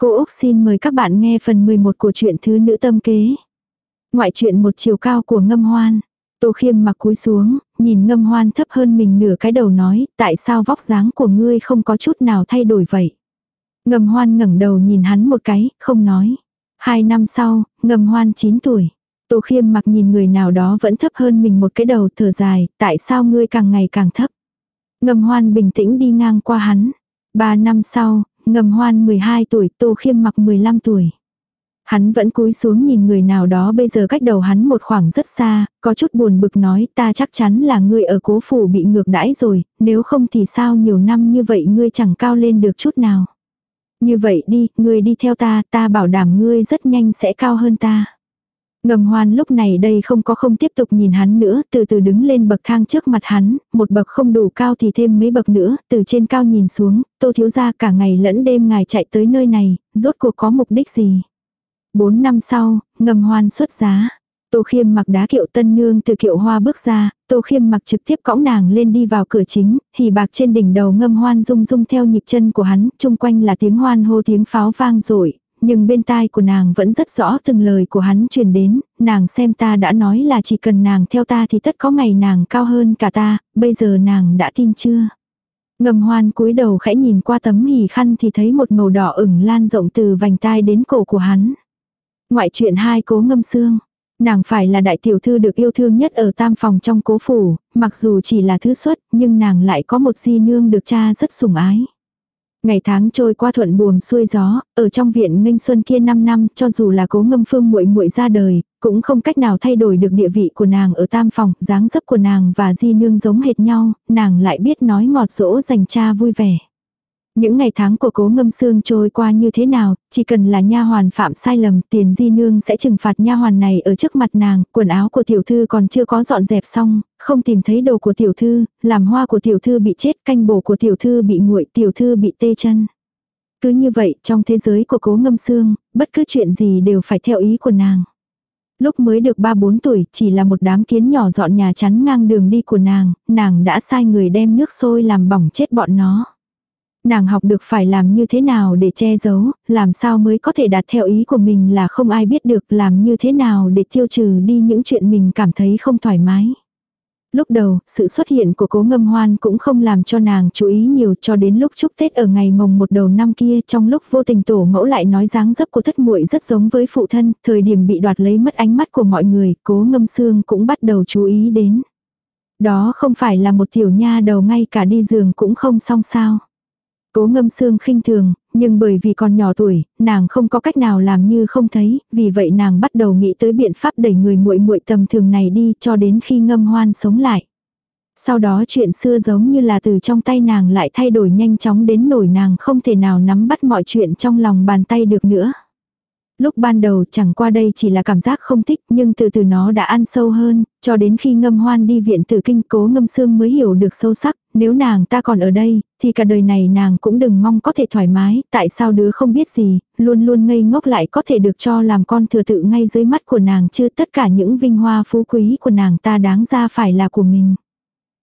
Cô Úc xin mời các bạn nghe phần 11 của truyện Thứ Nữ Tâm Kế. Ngoại truyện một chiều cao của ngâm hoan. Tô khiêm mặc cúi xuống, nhìn ngâm hoan thấp hơn mình nửa cái đầu nói, tại sao vóc dáng của ngươi không có chút nào thay đổi vậy. Ngâm hoan ngẩng đầu nhìn hắn một cái, không nói. Hai năm sau, ngâm hoan 9 tuổi. Tô khiêm mặc nhìn người nào đó vẫn thấp hơn mình một cái đầu thở dài, tại sao ngươi càng ngày càng thấp. Ngâm hoan bình tĩnh đi ngang qua hắn. Ba năm sau, Ngầm hoan 12 tuổi, tô khiêm mặc 15 tuổi. Hắn vẫn cúi xuống nhìn người nào đó bây giờ cách đầu hắn một khoảng rất xa, có chút buồn bực nói ta chắc chắn là ngươi ở cố phủ bị ngược đãi rồi, nếu không thì sao nhiều năm như vậy ngươi chẳng cao lên được chút nào. Như vậy đi, ngươi đi theo ta, ta bảo đảm ngươi rất nhanh sẽ cao hơn ta. Ngầm hoan lúc này đây không có không tiếp tục nhìn hắn nữa, từ từ đứng lên bậc thang trước mặt hắn, một bậc không đủ cao thì thêm mấy bậc nữa, từ trên cao nhìn xuống, tô thiếu ra cả ngày lẫn đêm ngài chạy tới nơi này, rốt cuộc có mục đích gì. Bốn năm sau, ngầm hoan xuất giá. Tô khiêm mặc đá kiệu tân nương từ kiệu hoa bước ra, tô khiêm mặc trực tiếp cõng nàng lên đi vào cửa chính, hỉ bạc trên đỉnh đầu ngâm hoan rung rung theo nhịp chân của hắn, chung quanh là tiếng hoan hô tiếng pháo vang rội nhưng bên tai của nàng vẫn rất rõ từng lời của hắn truyền đến, nàng xem ta đã nói là chỉ cần nàng theo ta thì tất có ngày nàng cao hơn cả ta, bây giờ nàng đã tin chưa? Ngầm hoan cúi đầu khẽ nhìn qua tấm hỉ khăn thì thấy một màu đỏ ửng lan rộng từ vành tai đến cổ của hắn. Ngoại chuyện hai cố ngâm xương. Nàng phải là đại tiểu thư được yêu thương nhất ở tam phòng trong cố phủ, mặc dù chỉ là thứ xuất, nhưng nàng lại có một di nương được cha rất sủng ái. Ngày tháng trôi qua thuận buồm xuôi gió, ở trong viện nghênh xuân kia 5 năm, cho dù là cố ngâm phương muội muội ra đời, cũng không cách nào thay đổi được địa vị của nàng ở tam phòng, dáng dấp của nàng và di nương giống hệt nhau, nàng lại biết nói ngọt dỗ dành cha vui vẻ. Những ngày tháng của cố ngâm xương trôi qua như thế nào, chỉ cần là nha hoàn phạm sai lầm, tiền di nương sẽ trừng phạt nha hoàn này ở trước mặt nàng, quần áo của tiểu thư còn chưa có dọn dẹp xong, không tìm thấy đồ của tiểu thư, làm hoa của tiểu thư bị chết, canh bổ của tiểu thư bị nguội, tiểu thư bị tê chân. Cứ như vậy, trong thế giới của cố ngâm xương, bất cứ chuyện gì đều phải theo ý của nàng. Lúc mới được 3-4 tuổi, chỉ là một đám kiến nhỏ dọn nhà chắn ngang đường đi của nàng, nàng đã sai người đem nước sôi làm bỏng chết bọn nó. Nàng học được phải làm như thế nào để che giấu, làm sao mới có thể đạt theo ý của mình là không ai biết được làm như thế nào để tiêu trừ đi những chuyện mình cảm thấy không thoải mái. Lúc đầu, sự xuất hiện của cố ngâm hoan cũng không làm cho nàng chú ý nhiều cho đến lúc chúc Tết ở ngày mồng một đầu năm kia trong lúc vô tình tổ mẫu lại nói dáng dấp của thất muội rất giống với phụ thân, thời điểm bị đoạt lấy mất ánh mắt của mọi người, cố ngâm xương cũng bắt đầu chú ý đến. Đó không phải là một tiểu nha đầu ngay cả đi giường cũng không xong sao. Cố ngâm xương khinh thường, nhưng bởi vì còn nhỏ tuổi, nàng không có cách nào làm như không thấy, vì vậy nàng bắt đầu nghĩ tới biện pháp đẩy người muội muội tầm thường này đi cho đến khi ngâm hoan sống lại. Sau đó chuyện xưa giống như là từ trong tay nàng lại thay đổi nhanh chóng đến nổi nàng không thể nào nắm bắt mọi chuyện trong lòng bàn tay được nữa. Lúc ban đầu chẳng qua đây chỉ là cảm giác không thích nhưng từ từ nó đã ăn sâu hơn, cho đến khi ngâm hoan đi viện tử kinh cố ngâm xương mới hiểu được sâu sắc, nếu nàng ta còn ở đây, thì cả đời này nàng cũng đừng mong có thể thoải mái, tại sao đứa không biết gì, luôn luôn ngây ngốc lại có thể được cho làm con thừa tự ngay dưới mắt của nàng chứ tất cả những vinh hoa phú quý của nàng ta đáng ra phải là của mình.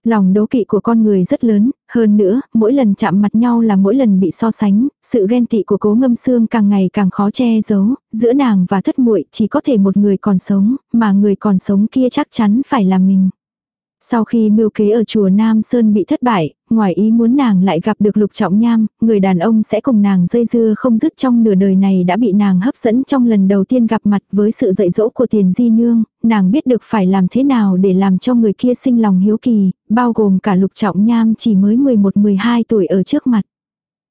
Lòng đố kỵ của con người rất lớn, hơn nữa, mỗi lần chạm mặt nhau là mỗi lần bị so sánh, sự ghen tị của cố ngâm xương càng ngày càng khó che giấu, giữa nàng và thất muội chỉ có thể một người còn sống, mà người còn sống kia chắc chắn phải là mình. Sau khi mưu kế ở chùa Nam Sơn bị thất bại, ngoài ý muốn nàng lại gặp được lục trọng nham, người đàn ông sẽ cùng nàng dây dưa không dứt trong nửa đời này đã bị nàng hấp dẫn trong lần đầu tiên gặp mặt với sự dạy dỗ của tiền di nương, nàng biết được phải làm thế nào để làm cho người kia sinh lòng hiếu kỳ, bao gồm cả lục trọng nham chỉ mới 11-12 tuổi ở trước mặt.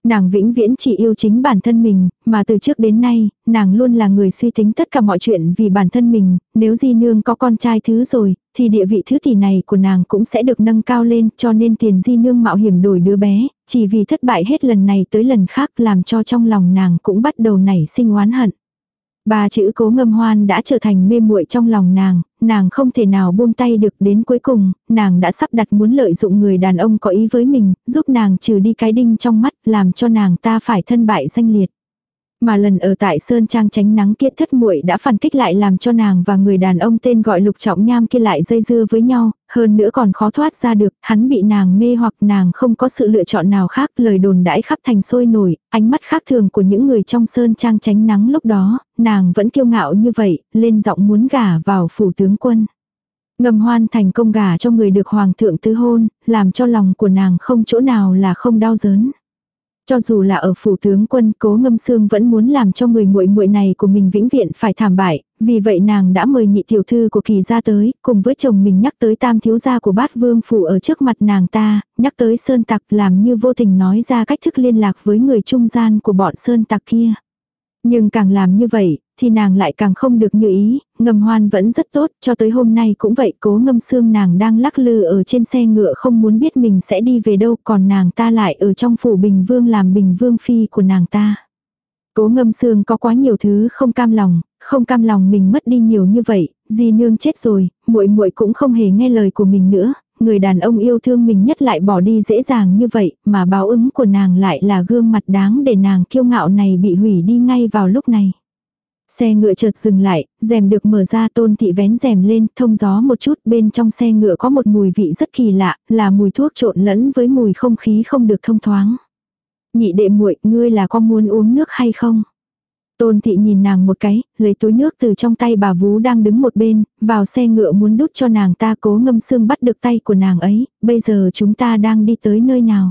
Nàng vĩnh viễn chỉ yêu chính bản thân mình, mà từ trước đến nay, nàng luôn là người suy tính tất cả mọi chuyện vì bản thân mình, nếu di nương có con trai thứ rồi, thì địa vị thứ tỷ này của nàng cũng sẽ được nâng cao lên cho nên tiền di nương mạo hiểm đổi đứa bé, chỉ vì thất bại hết lần này tới lần khác làm cho trong lòng nàng cũng bắt đầu nảy sinh oán hận. Ba chữ cố ngâm hoan đã trở thành mê muội trong lòng nàng, nàng không thể nào buông tay được đến cuối cùng, nàng đã sắp đặt muốn lợi dụng người đàn ông có ý với mình, giúp nàng trừ đi cái đinh trong mắt, làm cho nàng ta phải thân bại danh liệt. Mà lần ở tại Sơn Trang tránh nắng kia thất muội đã phản kích lại làm cho nàng và người đàn ông tên gọi lục trọng nham kia lại dây dưa với nhau, hơn nữa còn khó thoát ra được, hắn bị nàng mê hoặc nàng không có sự lựa chọn nào khác, lời đồn đãi khắp thành sôi nổi, ánh mắt khác thường của những người trong Sơn Trang tránh nắng lúc đó, nàng vẫn kiêu ngạo như vậy, lên giọng muốn gả vào phủ tướng quân. Ngầm hoan thành công gả cho người được hoàng thượng tứ hôn, làm cho lòng của nàng không chỗ nào là không đau đớn. Cho dù là ở phủ tướng quân, Cố Ngâm xương vẫn muốn làm cho người muội muội này của mình vĩnh viễn phải thảm bại, vì vậy nàng đã mời nhị tiểu thư của Kỳ gia tới, cùng với chồng mình nhắc tới tam thiếu gia của Bát Vương phủ ở trước mặt nàng ta, nhắc tới Sơn Tặc làm như vô tình nói ra cách thức liên lạc với người trung gian của bọn Sơn Tặc kia. Nhưng càng làm như vậy, thì nàng lại càng không được như ý, ngầm hoan vẫn rất tốt, cho tới hôm nay cũng vậy, cố ngâm xương nàng đang lắc lư ở trên xe ngựa không muốn biết mình sẽ đi về đâu, còn nàng ta lại ở trong phủ bình vương làm bình vương phi của nàng ta. Cố ngâm xương có quá nhiều thứ không cam lòng, không cam lòng mình mất đi nhiều như vậy, di nương chết rồi, muội muội cũng không hề nghe lời của mình nữa, người đàn ông yêu thương mình nhất lại bỏ đi dễ dàng như vậy, mà báo ứng của nàng lại là gương mặt đáng để nàng kiêu ngạo này bị hủy đi ngay vào lúc này. Xe ngựa chợt dừng lại, rèm được mở ra tôn thị vén rèm lên, thông gió một chút, bên trong xe ngựa có một mùi vị rất kỳ lạ, là mùi thuốc trộn lẫn với mùi không khí không được thông thoáng. Nhị đệ muội, ngươi là có muốn uống nước hay không? Tôn thị nhìn nàng một cái, lấy túi nước từ trong tay bà vú đang đứng một bên, vào xe ngựa muốn đút cho nàng ta cố ngâm xương bắt được tay của nàng ấy, bây giờ chúng ta đang đi tới nơi nào.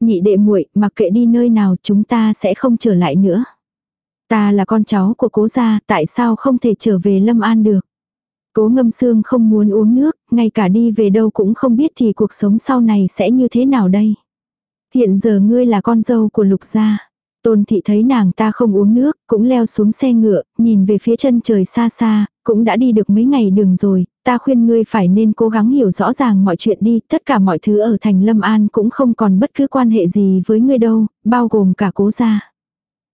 Nhị đệ muội mặc kệ đi nơi nào chúng ta sẽ không trở lại nữa. Ta là con cháu của cố gia, tại sao không thể trở về Lâm An được? Cố ngâm xương không muốn uống nước, ngay cả đi về đâu cũng không biết thì cuộc sống sau này sẽ như thế nào đây. Hiện giờ ngươi là con dâu của lục gia. Tôn thị thấy nàng ta không uống nước, cũng leo xuống xe ngựa, nhìn về phía chân trời xa xa, cũng đã đi được mấy ngày đường rồi, ta khuyên ngươi phải nên cố gắng hiểu rõ ràng mọi chuyện đi, tất cả mọi thứ ở thành Lâm An cũng không còn bất cứ quan hệ gì với ngươi đâu, bao gồm cả cố gia.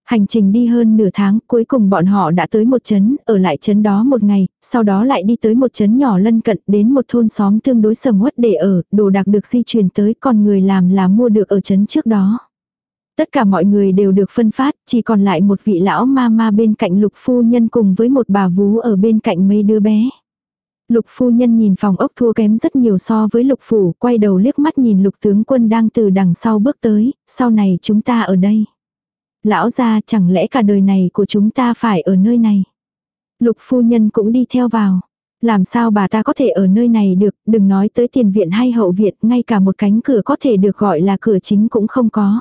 Hành trình đi hơn nửa tháng, cuối cùng bọn họ đã tới một trấn, ở lại trấn đó một ngày, sau đó lại đi tới một trấn nhỏ lân cận đến một thôn xóm tương đối sầm uất để ở, đồ đạc được di chuyển tới còn người làm là mua được ở trấn trước đó. Tất cả mọi người đều được phân phát, chỉ còn lại một vị lão ma ma bên cạnh lục phu nhân cùng với một bà vú ở bên cạnh mấy đứa bé. Lục phu nhân nhìn phòng ốc thua kém rất nhiều so với lục phủ, quay đầu liếc mắt nhìn lục tướng quân đang từ đằng sau bước tới, sau này chúng ta ở đây. Lão gia chẳng lẽ cả đời này của chúng ta phải ở nơi này. Lục phu nhân cũng đi theo vào. Làm sao bà ta có thể ở nơi này được, đừng nói tới tiền viện hay hậu viện, ngay cả một cánh cửa có thể được gọi là cửa chính cũng không có.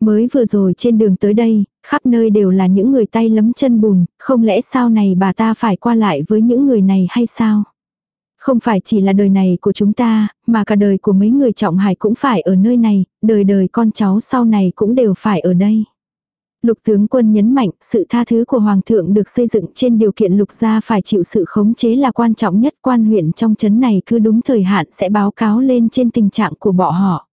Mới vừa rồi trên đường tới đây, khắp nơi đều là những người tay lấm chân bùn, không lẽ sau này bà ta phải qua lại với những người này hay sao? Không phải chỉ là đời này của chúng ta, mà cả đời của mấy người trọng hải cũng phải ở nơi này, đời đời con cháu sau này cũng đều phải ở đây. Lục tướng quân nhấn mạnh, sự tha thứ của Hoàng thượng được xây dựng trên điều kiện lục gia phải chịu sự khống chế là quan trọng nhất. Quan huyện trong chấn này cứ đúng thời hạn sẽ báo cáo lên trên tình trạng của bọn họ.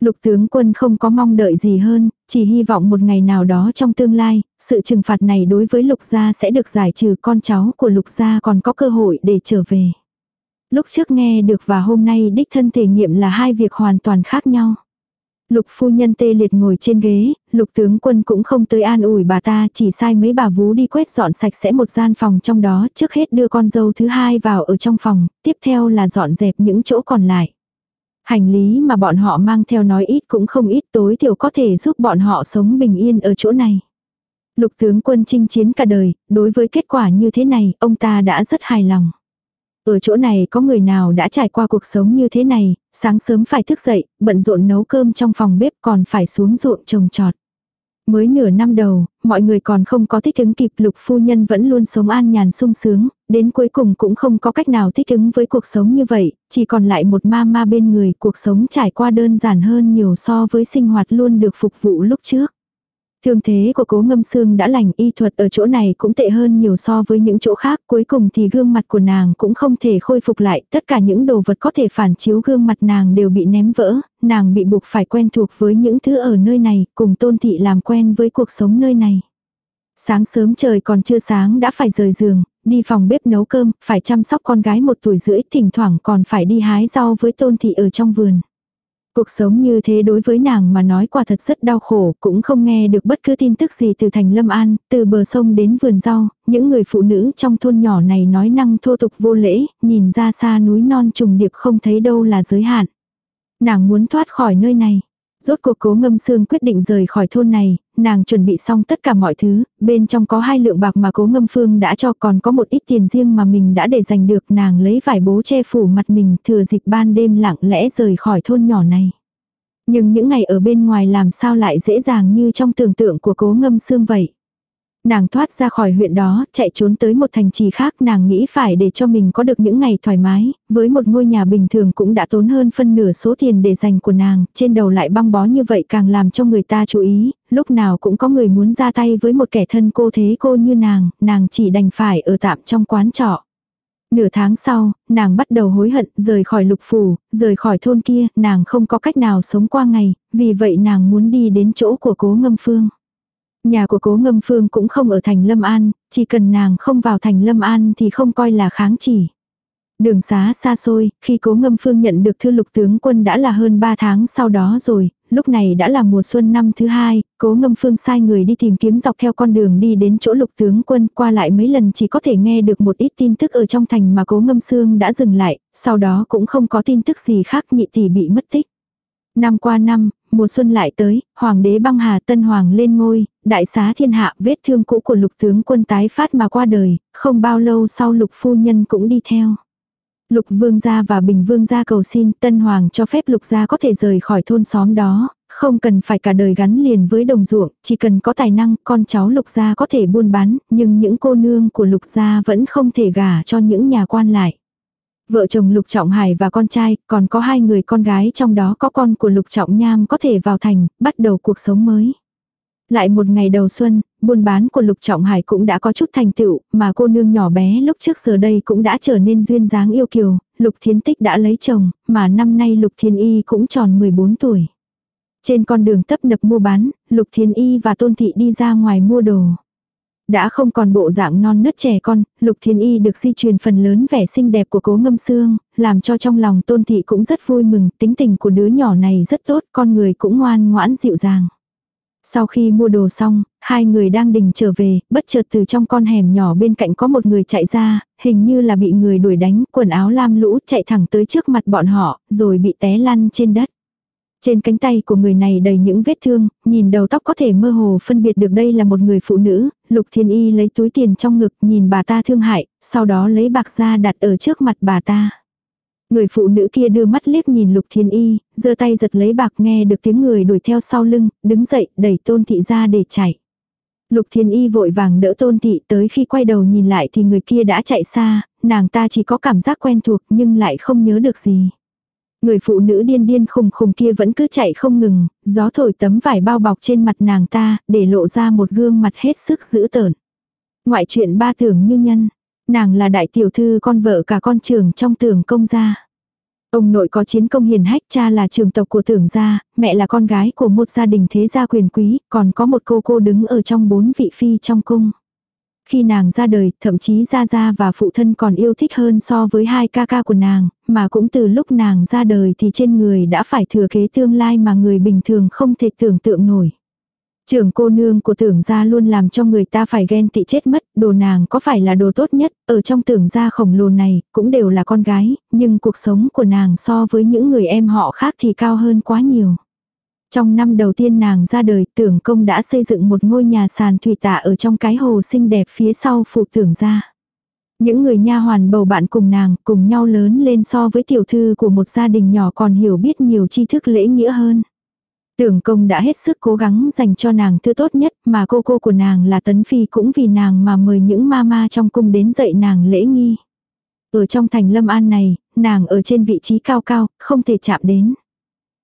Lục tướng quân không có mong đợi gì hơn, chỉ hy vọng một ngày nào đó trong tương lai, sự trừng phạt này đối với lục gia sẽ được giải trừ con cháu của lục gia còn có cơ hội để trở về. Lúc trước nghe được và hôm nay đích thân thể nghiệm là hai việc hoàn toàn khác nhau. Lục phu nhân tê liệt ngồi trên ghế, lục tướng quân cũng không tới an ủi bà ta chỉ sai mấy bà vú đi quét dọn sạch sẽ một gian phòng trong đó trước hết đưa con dâu thứ hai vào ở trong phòng, tiếp theo là dọn dẹp những chỗ còn lại. Hành lý mà bọn họ mang theo nói ít cũng không ít tối thiểu có thể giúp bọn họ sống bình yên ở chỗ này. Lục tướng quân chinh chiến cả đời, đối với kết quả như thế này, ông ta đã rất hài lòng. Ở chỗ này có người nào đã trải qua cuộc sống như thế này, sáng sớm phải thức dậy, bận rộn nấu cơm trong phòng bếp còn phải xuống ruộng trồng trọt. Mới nửa năm đầu, mọi người còn không có thích ứng kịp lục phu nhân vẫn luôn sống an nhàn sung sướng, đến cuối cùng cũng không có cách nào thích ứng với cuộc sống như vậy, chỉ còn lại một ma ma bên người cuộc sống trải qua đơn giản hơn nhiều so với sinh hoạt luôn được phục vụ lúc trước. Thương thế của cố ngâm xương đã lành y thuật ở chỗ này cũng tệ hơn nhiều so với những chỗ khác. Cuối cùng thì gương mặt của nàng cũng không thể khôi phục lại. Tất cả những đồ vật có thể phản chiếu gương mặt nàng đều bị ném vỡ. Nàng bị buộc phải quen thuộc với những thứ ở nơi này, cùng tôn thị làm quen với cuộc sống nơi này. Sáng sớm trời còn chưa sáng đã phải rời giường, đi phòng bếp nấu cơm, phải chăm sóc con gái một tuổi rưỡi, thỉnh thoảng còn phải đi hái rau với tôn thị ở trong vườn. Cuộc sống như thế đối với nàng mà nói quả thật rất đau khổ, cũng không nghe được bất cứ tin tức gì từ thành Lâm An, từ bờ sông đến vườn rau, những người phụ nữ trong thôn nhỏ này nói năng thô tục vô lễ, nhìn ra xa núi non trùng điệp không thấy đâu là giới hạn. Nàng muốn thoát khỏi nơi này. Rốt cuộc cố ngâm xương quyết định rời khỏi thôn này, nàng chuẩn bị xong tất cả mọi thứ, bên trong có hai lượng bạc mà cố ngâm phương đã cho còn có một ít tiền riêng mà mình đã để dành được nàng lấy vải bố che phủ mặt mình thừa dịp ban đêm lặng lẽ rời khỏi thôn nhỏ này. Nhưng những ngày ở bên ngoài làm sao lại dễ dàng như trong tưởng tượng của cố ngâm xương vậy. Nàng thoát ra khỏi huyện đó, chạy trốn tới một thành trì khác, nàng nghĩ phải để cho mình có được những ngày thoải mái, với một ngôi nhà bình thường cũng đã tốn hơn phân nửa số tiền để dành của nàng, trên đầu lại băng bó như vậy càng làm cho người ta chú ý, lúc nào cũng có người muốn ra tay với một kẻ thân cô thế cô như nàng, nàng chỉ đành phải ở tạm trong quán trọ. Nửa tháng sau, nàng bắt đầu hối hận, rời khỏi lục phủ, rời khỏi thôn kia, nàng không có cách nào sống qua ngày, vì vậy nàng muốn đi đến chỗ của cố ngâm phương. Nhà của cố ngâm phương cũng không ở thành Lâm An, chỉ cần nàng không vào thành Lâm An thì không coi là kháng chỉ. Đường xá xa xôi, khi cố ngâm phương nhận được thư lục tướng quân đã là hơn 3 tháng sau đó rồi, lúc này đã là mùa xuân năm thứ hai, cố ngâm phương sai người đi tìm kiếm dọc theo con đường đi đến chỗ lục tướng quân qua lại mấy lần chỉ có thể nghe được một ít tin tức ở trong thành mà cố ngâm xương đã dừng lại, sau đó cũng không có tin tức gì khác nhị tỷ bị mất tích. Năm qua năm, mùa xuân lại tới, hoàng đế băng hà tân hoàng lên ngôi, đại xá thiên hạ vết thương cũ của lục tướng quân tái phát mà qua đời, không bao lâu sau lục phu nhân cũng đi theo. Lục vương gia và bình vương gia cầu xin tân hoàng cho phép lục gia có thể rời khỏi thôn xóm đó, không cần phải cả đời gắn liền với đồng ruộng, chỉ cần có tài năng con cháu lục gia có thể buôn bán, nhưng những cô nương của lục gia vẫn không thể gả cho những nhà quan lại. Vợ chồng Lục Trọng Hải và con trai, còn có hai người con gái trong đó có con của Lục Trọng Nham có thể vào thành, bắt đầu cuộc sống mới. Lại một ngày đầu xuân, buôn bán của Lục Trọng Hải cũng đã có chút thành tựu, mà cô nương nhỏ bé lúc trước giờ đây cũng đã trở nên duyên dáng yêu kiều, Lục Thiến Tích đã lấy chồng, mà năm nay Lục Thiên Y cũng tròn 14 tuổi. Trên con đường tấp nập mua bán, Lục Thiên Y và Tôn Thị đi ra ngoài mua đồ. Đã không còn bộ dạng non nớt trẻ con, Lục Thiên Y được di truyền phần lớn vẻ xinh đẹp của cố ngâm xương, làm cho trong lòng Tôn Thị cũng rất vui mừng, tính tình của đứa nhỏ này rất tốt, con người cũng ngoan ngoãn dịu dàng. Sau khi mua đồ xong, hai người đang đình trở về, bất chợt từ trong con hẻm nhỏ bên cạnh có một người chạy ra, hình như là bị người đuổi đánh, quần áo lam lũ chạy thẳng tới trước mặt bọn họ, rồi bị té lăn trên đất. Trên cánh tay của người này đầy những vết thương, nhìn đầu tóc có thể mơ hồ phân biệt được đây là một người phụ nữ, Lục Thiên Y lấy túi tiền trong ngực nhìn bà ta thương hại, sau đó lấy bạc ra đặt ở trước mặt bà ta. Người phụ nữ kia đưa mắt liếc nhìn Lục Thiên Y, giơ tay giật lấy bạc nghe được tiếng người đuổi theo sau lưng, đứng dậy, đẩy tôn thị ra để chạy. Lục Thiên Y vội vàng đỡ tôn thị tới khi quay đầu nhìn lại thì người kia đã chạy xa, nàng ta chỉ có cảm giác quen thuộc nhưng lại không nhớ được gì. Người phụ nữ điên điên khùng khùng kia vẫn cứ chạy không ngừng, gió thổi tấm vải bao bọc trên mặt nàng ta, để lộ ra một gương mặt hết sức dữ tợn. Ngoại chuyện ba tưởng như nhân, nàng là đại tiểu thư con vợ cả con trưởng trong tưởng công gia. Ông nội có chiến công hiền hách, cha là trường tộc của tưởng gia, mẹ là con gái của một gia đình thế gia quyền quý, còn có một cô cô đứng ở trong bốn vị phi trong cung. Khi nàng ra đời, thậm chí Gia Gia và phụ thân còn yêu thích hơn so với hai ca ca của nàng, mà cũng từ lúc nàng ra đời thì trên người đã phải thừa kế tương lai mà người bình thường không thể tưởng tượng nổi. Trưởng cô nương của tưởng gia luôn làm cho người ta phải ghen tị chết mất, đồ nàng có phải là đồ tốt nhất, ở trong tưởng gia khổng lồ này, cũng đều là con gái, nhưng cuộc sống của nàng so với những người em họ khác thì cao hơn quá nhiều. Trong năm đầu tiên nàng ra đời, tưởng công đã xây dựng một ngôi nhà sàn thủy tạ ở trong cái hồ xinh đẹp phía sau phụ tưởng ra. Những người nha hoàn bầu bạn cùng nàng, cùng nhau lớn lên so với tiểu thư của một gia đình nhỏ còn hiểu biết nhiều tri thức lễ nghĩa hơn. Tưởng công đã hết sức cố gắng dành cho nàng thứ tốt nhất mà cô cô của nàng là Tấn Phi cũng vì nàng mà mời những mama trong cung đến dạy nàng lễ nghi. Ở trong thành lâm an này, nàng ở trên vị trí cao cao, không thể chạm đến.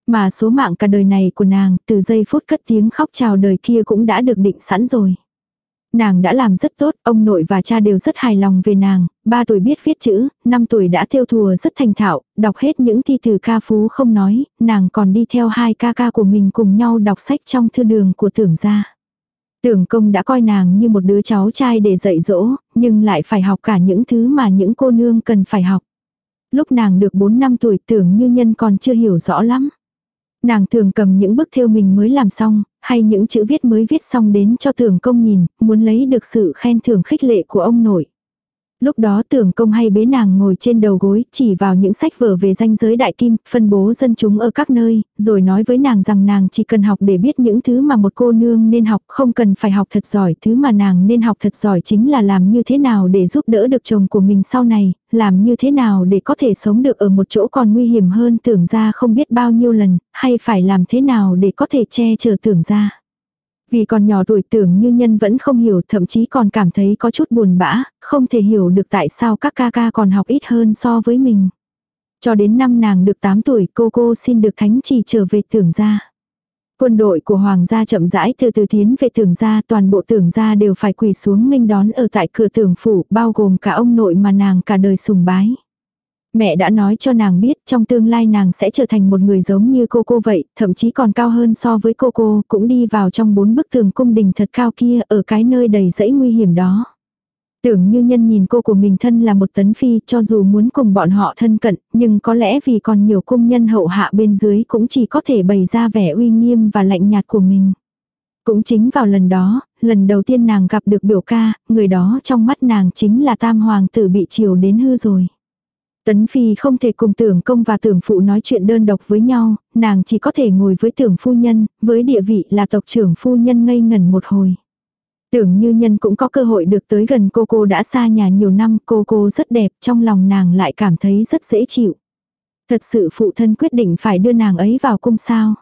Mà số mạng cả đời này của nàng, từ giây phút cất tiếng khóc chào đời kia cũng đã được định sẵn rồi. Nàng đã làm rất tốt, ông nội và cha đều rất hài lòng về nàng, 3 tuổi biết viết chữ, 5 tuổi đã theo thùa rất thành thạo, đọc hết những thi từ ca phú không nói, nàng còn đi theo hai ca ca của mình cùng nhau đọc sách trong thư đường của tưởng gia. Tưởng công đã coi nàng như một đứa cháu trai để dạy dỗ, nhưng lại phải học cả những thứ mà những cô nương cần phải học. Lúc nàng được 4 năm tuổi tưởng như nhân còn chưa hiểu rõ lắm. Nàng thường cầm những bức thêu mình mới làm xong, hay những chữ viết mới viết xong đến cho tưởng công nhìn, muốn lấy được sự khen thưởng khích lệ của ông nội. Lúc đó tưởng công hay bế nàng ngồi trên đầu gối, chỉ vào những sách vở về danh giới đại kim, phân bố dân chúng ở các nơi, rồi nói với nàng rằng nàng chỉ cần học để biết những thứ mà một cô nương nên học, không cần phải học thật giỏi. Thứ mà nàng nên học thật giỏi chính là làm như thế nào để giúp đỡ được chồng của mình sau này, làm như thế nào để có thể sống được ở một chỗ còn nguy hiểm hơn tưởng ra không biết bao nhiêu lần, hay phải làm thế nào để có thể che chở tưởng ra. Vì còn nhỏ tuổi tưởng như nhân vẫn không hiểu thậm chí còn cảm thấy có chút buồn bã, không thể hiểu được tại sao các ca ca còn học ít hơn so với mình. Cho đến năm nàng được 8 tuổi cô cô xin được thánh chỉ trở về tưởng gia. Quân đội của hoàng gia chậm rãi từ từ tiến về tưởng gia toàn bộ tưởng gia đều phải quỳ xuống nghênh đón ở tại cửa tưởng phủ bao gồm cả ông nội mà nàng cả đời sùng bái. Mẹ đã nói cho nàng biết trong tương lai nàng sẽ trở thành một người giống như cô cô vậy, thậm chí còn cao hơn so với cô cô, cũng đi vào trong bốn bức tường cung đình thật cao kia ở cái nơi đầy rẫy nguy hiểm đó. Tưởng như nhân nhìn cô của mình thân là một tấn phi cho dù muốn cùng bọn họ thân cận, nhưng có lẽ vì còn nhiều cung nhân hậu hạ bên dưới cũng chỉ có thể bày ra vẻ uy nghiêm và lạnh nhạt của mình. Cũng chính vào lần đó, lần đầu tiên nàng gặp được biểu ca, người đó trong mắt nàng chính là tam hoàng tử bị chiều đến hư rồi. Tấn Phi không thể cùng tưởng công và tưởng phụ nói chuyện đơn độc với nhau, nàng chỉ có thể ngồi với tưởng phu nhân, với địa vị là tộc trưởng phu nhân ngây ngẩn một hồi. Tưởng như nhân cũng có cơ hội được tới gần cô cô đã xa nhà nhiều năm, cô cô rất đẹp, trong lòng nàng lại cảm thấy rất dễ chịu. Thật sự phụ thân quyết định phải đưa nàng ấy vào cung sao.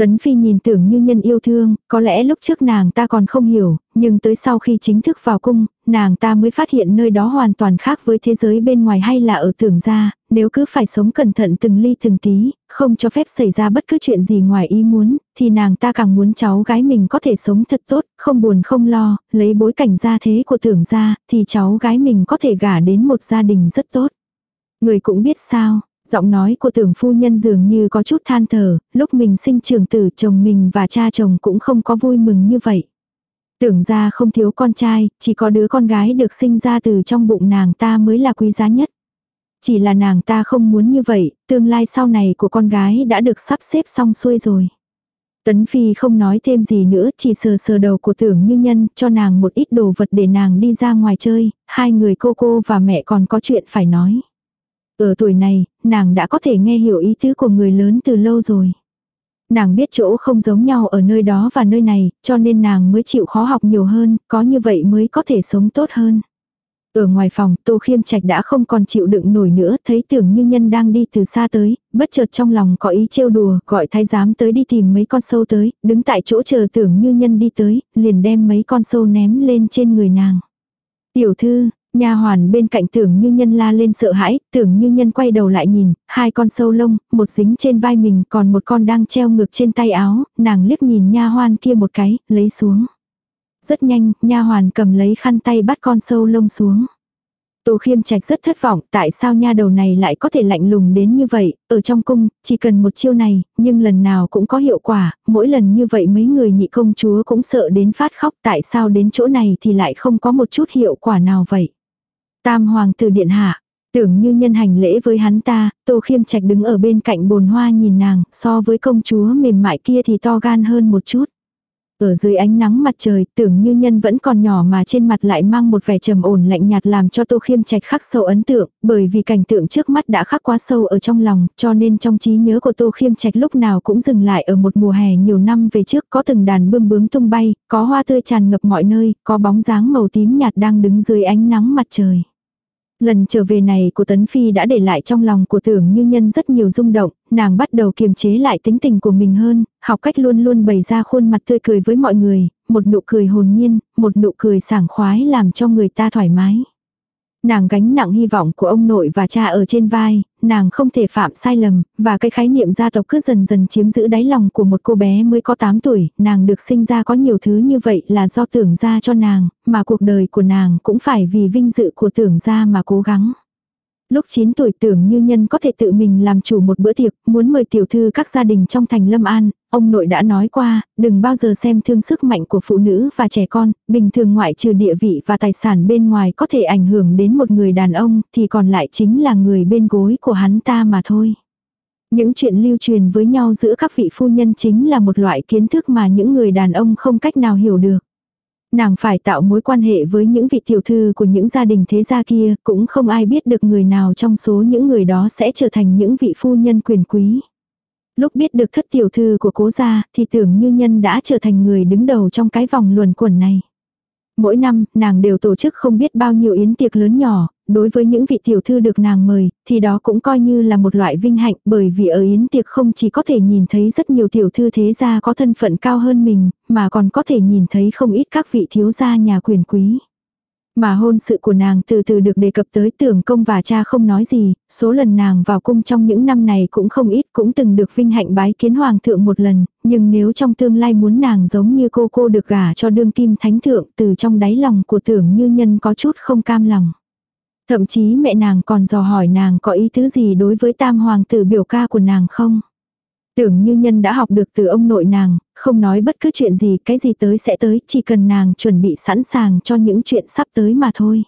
Tấn Phi nhìn tưởng như nhân yêu thương, có lẽ lúc trước nàng ta còn không hiểu, nhưng tới sau khi chính thức vào cung, nàng ta mới phát hiện nơi đó hoàn toàn khác với thế giới bên ngoài hay là ở tưởng gia, nếu cứ phải sống cẩn thận từng ly từng tí, không cho phép xảy ra bất cứ chuyện gì ngoài ý muốn, thì nàng ta càng muốn cháu gái mình có thể sống thật tốt, không buồn không lo, lấy bối cảnh gia thế của tưởng gia, thì cháu gái mình có thể gả đến một gia đình rất tốt. Người cũng biết sao, Giọng nói của tưởng phu nhân dường như có chút than thở, lúc mình sinh trường tử chồng mình và cha chồng cũng không có vui mừng như vậy. Tưởng ra không thiếu con trai, chỉ có đứa con gái được sinh ra từ trong bụng nàng ta mới là quý giá nhất. Chỉ là nàng ta không muốn như vậy, tương lai sau này của con gái đã được sắp xếp xong xuôi rồi. Tấn Phi không nói thêm gì nữa, chỉ sờ sờ đầu của tưởng như nhân, cho nàng một ít đồ vật để nàng đi ra ngoài chơi, hai người cô cô và mẹ còn có chuyện phải nói. Ở tuổi này, nàng đã có thể nghe hiểu ý tứ của người lớn từ lâu rồi. Nàng biết chỗ không giống nhau ở nơi đó và nơi này, cho nên nàng mới chịu khó học nhiều hơn, có như vậy mới có thể sống tốt hơn. Ở ngoài phòng, Tô Khiêm Trạch đã không còn chịu đựng nổi nữa, thấy tưởng như nhân đang đi từ xa tới, bất chợt trong lòng có ý trêu đùa, gọi thái giám tới đi tìm mấy con sâu tới, đứng tại chỗ chờ tưởng như nhân đi tới, liền đem mấy con sâu ném lên trên người nàng. Tiểu thư, Nha hoàn bên cạnh tưởng như nhân la lên sợ hãi, tưởng như nhân quay đầu lại nhìn, hai con sâu lông, một dính trên vai mình còn một con đang treo ngược trên tay áo, nàng liếc nhìn nha hoàn kia một cái, lấy xuống. Rất nhanh, nha hoàn cầm lấy khăn tay bắt con sâu lông xuống. Tô khiêm trạch rất thất vọng, tại sao nha đầu này lại có thể lạnh lùng đến như vậy, ở trong cung, chỉ cần một chiêu này, nhưng lần nào cũng có hiệu quả, mỗi lần như vậy mấy người nhị công chúa cũng sợ đến phát khóc, tại sao đến chỗ này thì lại không có một chút hiệu quả nào vậy. Tam hoàng tử điện hạ, tưởng như nhân hành lễ với hắn ta, tô khiêm trạch đứng ở bên cạnh bồn hoa nhìn nàng, so với công chúa mềm mại kia thì to gan hơn một chút. Ở dưới ánh nắng mặt trời, tưởng như nhân vẫn còn nhỏ mà trên mặt lại mang một vẻ trầm ổn lạnh nhạt làm cho Tô Khiêm Trạch khắc sâu ấn tượng, bởi vì cảnh tượng trước mắt đã khắc quá sâu ở trong lòng, cho nên trong trí nhớ của Tô Khiêm Trạch lúc nào cũng dừng lại ở một mùa hè nhiều năm về trước, có từng đàn bươm bướm tung bay, có hoa tươi tràn ngập mọi nơi, có bóng dáng màu tím nhạt đang đứng dưới ánh nắng mặt trời. Lần trở về này của Tấn Phi đã để lại trong lòng của tưởng như nhân rất nhiều rung động, nàng bắt đầu kiềm chế lại tính tình của mình hơn, học cách luôn luôn bày ra khuôn mặt tươi cười với mọi người, một nụ cười hồn nhiên, một nụ cười sảng khoái làm cho người ta thoải mái. Nàng gánh nặng hy vọng của ông nội và cha ở trên vai, nàng không thể phạm sai lầm, và cái khái niệm gia tộc cứ dần dần chiếm giữ đáy lòng của một cô bé mới có 8 tuổi, nàng được sinh ra có nhiều thứ như vậy là do tưởng ra cho nàng, mà cuộc đời của nàng cũng phải vì vinh dự của tưởng ra mà cố gắng. Lúc 9 tuổi tưởng như nhân có thể tự mình làm chủ một bữa tiệc, muốn mời tiểu thư các gia đình trong thành Lâm An, ông nội đã nói qua, đừng bao giờ xem thương sức mạnh của phụ nữ và trẻ con, bình thường ngoại trừ địa vị và tài sản bên ngoài có thể ảnh hưởng đến một người đàn ông thì còn lại chính là người bên gối của hắn ta mà thôi. Những chuyện lưu truyền với nhau giữa các vị phu nhân chính là một loại kiến thức mà những người đàn ông không cách nào hiểu được. Nàng phải tạo mối quan hệ với những vị tiểu thư của những gia đình thế gia kia, cũng không ai biết được người nào trong số những người đó sẽ trở thành những vị phu nhân quyền quý. Lúc biết được thất tiểu thư của cố gia, thì tưởng như nhân đã trở thành người đứng đầu trong cái vòng luồn quẩn này. Mỗi năm, nàng đều tổ chức không biết bao nhiêu yến tiệc lớn nhỏ, đối với những vị tiểu thư được nàng mời, thì đó cũng coi như là một loại vinh hạnh bởi vì ở yến tiệc không chỉ có thể nhìn thấy rất nhiều tiểu thư thế gia có thân phận cao hơn mình, mà còn có thể nhìn thấy không ít các vị thiếu gia nhà quyền quý. Mà hôn sự của nàng từ từ được đề cập tới tưởng công và cha không nói gì, số lần nàng vào cung trong những năm này cũng không ít cũng từng được vinh hạnh bái kiến hoàng thượng một lần, nhưng nếu trong tương lai muốn nàng giống như cô cô được gả cho đương kim thánh thượng từ trong đáy lòng của tưởng như nhân có chút không cam lòng. Thậm chí mẹ nàng còn dò hỏi nàng có ý tứ gì đối với tam hoàng tử biểu ca của nàng không. Tưởng như nhân đã học được từ ông nội nàng, không nói bất cứ chuyện gì, cái gì tới sẽ tới, chỉ cần nàng chuẩn bị sẵn sàng cho những chuyện sắp tới mà thôi.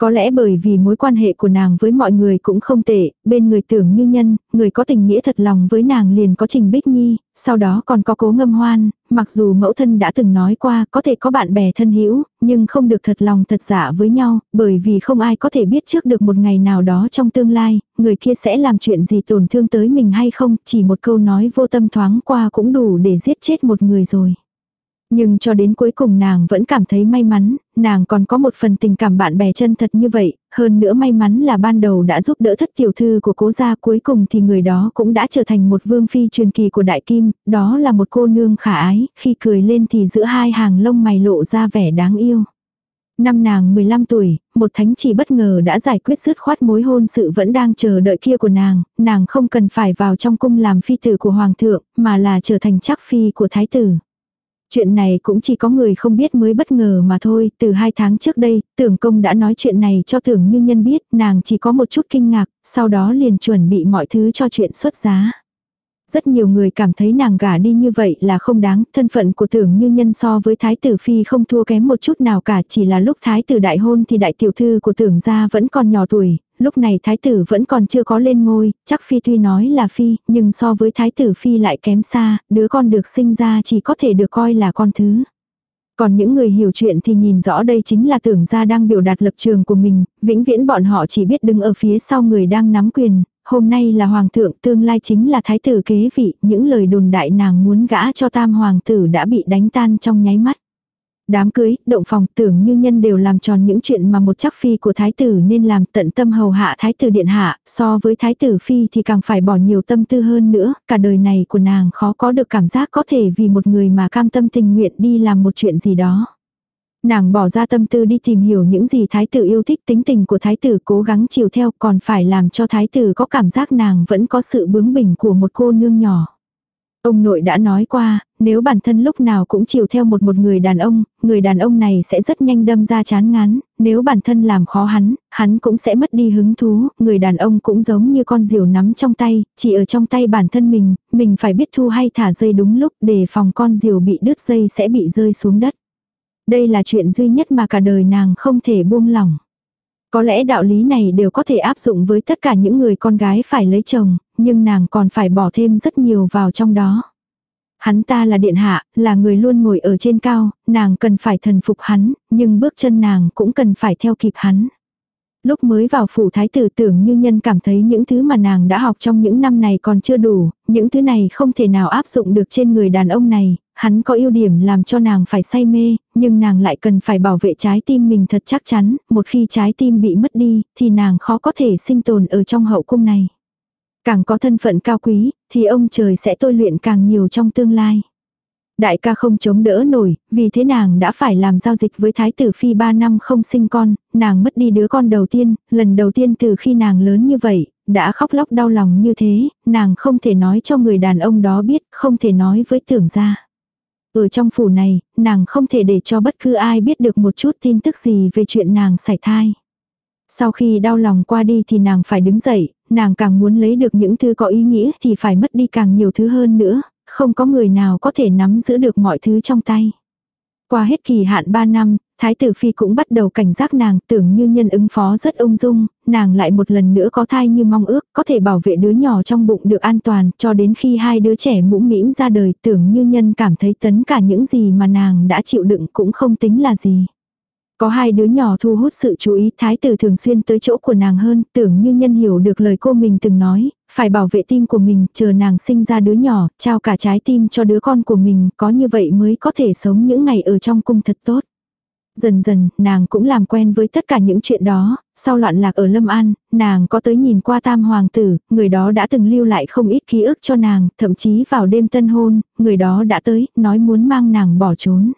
Có lẽ bởi vì mối quan hệ của nàng với mọi người cũng không tệ, bên người tưởng như nhân, người có tình nghĩa thật lòng với nàng liền có Trình Bích Nhi, sau đó còn có cố ngâm hoan, mặc dù mẫu thân đã từng nói qua có thể có bạn bè thân hữu nhưng không được thật lòng thật giả với nhau, bởi vì không ai có thể biết trước được một ngày nào đó trong tương lai, người kia sẽ làm chuyện gì tổn thương tới mình hay không, chỉ một câu nói vô tâm thoáng qua cũng đủ để giết chết một người rồi. Nhưng cho đến cuối cùng nàng vẫn cảm thấy may mắn, nàng còn có một phần tình cảm bạn bè chân thật như vậy, hơn nữa may mắn là ban đầu đã giúp đỡ thất tiểu thư của cố gia cuối cùng thì người đó cũng đã trở thành một vương phi truyền kỳ của đại kim, đó là một cô nương khả ái, khi cười lên thì giữa hai hàng lông mày lộ ra vẻ đáng yêu. Năm nàng 15 tuổi, một thánh chỉ bất ngờ đã giải quyết dứt khoát mối hôn sự vẫn đang chờ đợi kia của nàng, nàng không cần phải vào trong cung làm phi tử của hoàng thượng, mà là trở thành chắc phi của thái tử. Chuyện này cũng chỉ có người không biết mới bất ngờ mà thôi, từ hai tháng trước đây, tưởng công đã nói chuyện này cho tưởng như nhân biết, nàng chỉ có một chút kinh ngạc, sau đó liền chuẩn bị mọi thứ cho chuyện xuất giá. Rất nhiều người cảm thấy nàng gả đi như vậy là không đáng, thân phận của tưởng như nhân so với thái tử phi không thua kém một chút nào cả, chỉ là lúc thái tử đại hôn thì đại tiểu thư của tưởng gia vẫn còn nhỏ tuổi, lúc này thái tử vẫn còn chưa có lên ngôi, chắc phi tuy nói là phi, nhưng so với thái tử phi lại kém xa, đứa con được sinh ra chỉ có thể được coi là con thứ. Còn những người hiểu chuyện thì nhìn rõ đây chính là tưởng gia đang biểu đạt lập trường của mình, vĩnh viễn bọn họ chỉ biết đứng ở phía sau người đang nắm quyền, hôm nay là hoàng thượng tương lai chính là thái tử kế vị, những lời đồn đại nàng muốn gã cho tam hoàng tử đã bị đánh tan trong nháy mắt. Đám cưới, động phòng tưởng như nhân đều làm tròn những chuyện mà một chắc phi của thái tử nên làm tận tâm hầu hạ thái tử điện hạ, so với thái tử phi thì càng phải bỏ nhiều tâm tư hơn nữa, cả đời này của nàng khó có được cảm giác có thể vì một người mà cam tâm tình nguyện đi làm một chuyện gì đó. Nàng bỏ ra tâm tư đi tìm hiểu những gì thái tử yêu thích tính tình của thái tử cố gắng chiều theo còn phải làm cho thái tử có cảm giác nàng vẫn có sự bướng bỉnh của một cô nương nhỏ. Ông nội đã nói qua, nếu bản thân lúc nào cũng chiều theo một một người đàn ông, người đàn ông này sẽ rất nhanh đâm ra chán ngán, nếu bản thân làm khó hắn, hắn cũng sẽ mất đi hứng thú, người đàn ông cũng giống như con diều nắm trong tay, chỉ ở trong tay bản thân mình, mình phải biết thu hay thả dây đúng lúc để phòng con diều bị đứt dây sẽ bị rơi xuống đất. Đây là chuyện duy nhất mà cả đời nàng không thể buông lỏng. Có lẽ đạo lý này đều có thể áp dụng với tất cả những người con gái phải lấy chồng, nhưng nàng còn phải bỏ thêm rất nhiều vào trong đó. Hắn ta là điện hạ, là người luôn ngồi ở trên cao, nàng cần phải thần phục hắn, nhưng bước chân nàng cũng cần phải theo kịp hắn. Lúc mới vào phủ thái tử tưởng như nhân cảm thấy những thứ mà nàng đã học trong những năm này còn chưa đủ, những thứ này không thể nào áp dụng được trên người đàn ông này, hắn có ưu điểm làm cho nàng phải say mê, nhưng nàng lại cần phải bảo vệ trái tim mình thật chắc chắn, một khi trái tim bị mất đi, thì nàng khó có thể sinh tồn ở trong hậu cung này. Càng có thân phận cao quý, thì ông trời sẽ tôi luyện càng nhiều trong tương lai. Đại ca không chống đỡ nổi, vì thế nàng đã phải làm giao dịch với thái tử phi 3 năm không sinh con, nàng mất đi đứa con đầu tiên, lần đầu tiên từ khi nàng lớn như vậy, đã khóc lóc đau lòng như thế, nàng không thể nói cho người đàn ông đó biết, không thể nói với tưởng gia. Ở trong phủ này, nàng không thể để cho bất cứ ai biết được một chút tin tức gì về chuyện nàng sảy thai. Sau khi đau lòng qua đi thì nàng phải đứng dậy, nàng càng muốn lấy được những thứ có ý nghĩa thì phải mất đi càng nhiều thứ hơn nữa, không có người nào có thể nắm giữ được mọi thứ trong tay. Qua hết kỳ hạn 3 năm, Thái tử phi cũng bắt đầu cảnh giác nàng, tưởng như nhân ứng phó rất ung dung, nàng lại một lần nữa có thai như mong ước, có thể bảo vệ đứa nhỏ trong bụng được an toàn, cho đến khi hai đứa trẻ mũm mĩm ra đời, tưởng như nhân cảm thấy tấn cả những gì mà nàng đã chịu đựng cũng không tính là gì. Có hai đứa nhỏ thu hút sự chú ý thái tử thường xuyên tới chỗ của nàng hơn, tưởng như nhân hiểu được lời cô mình từng nói, phải bảo vệ tim của mình, chờ nàng sinh ra đứa nhỏ, trao cả trái tim cho đứa con của mình, có như vậy mới có thể sống những ngày ở trong cung thật tốt. Dần dần, nàng cũng làm quen với tất cả những chuyện đó, sau loạn lạc ở Lâm An, nàng có tới nhìn qua tam hoàng tử, người đó đã từng lưu lại không ít ký ức cho nàng, thậm chí vào đêm tân hôn, người đó đã tới, nói muốn mang nàng bỏ trốn.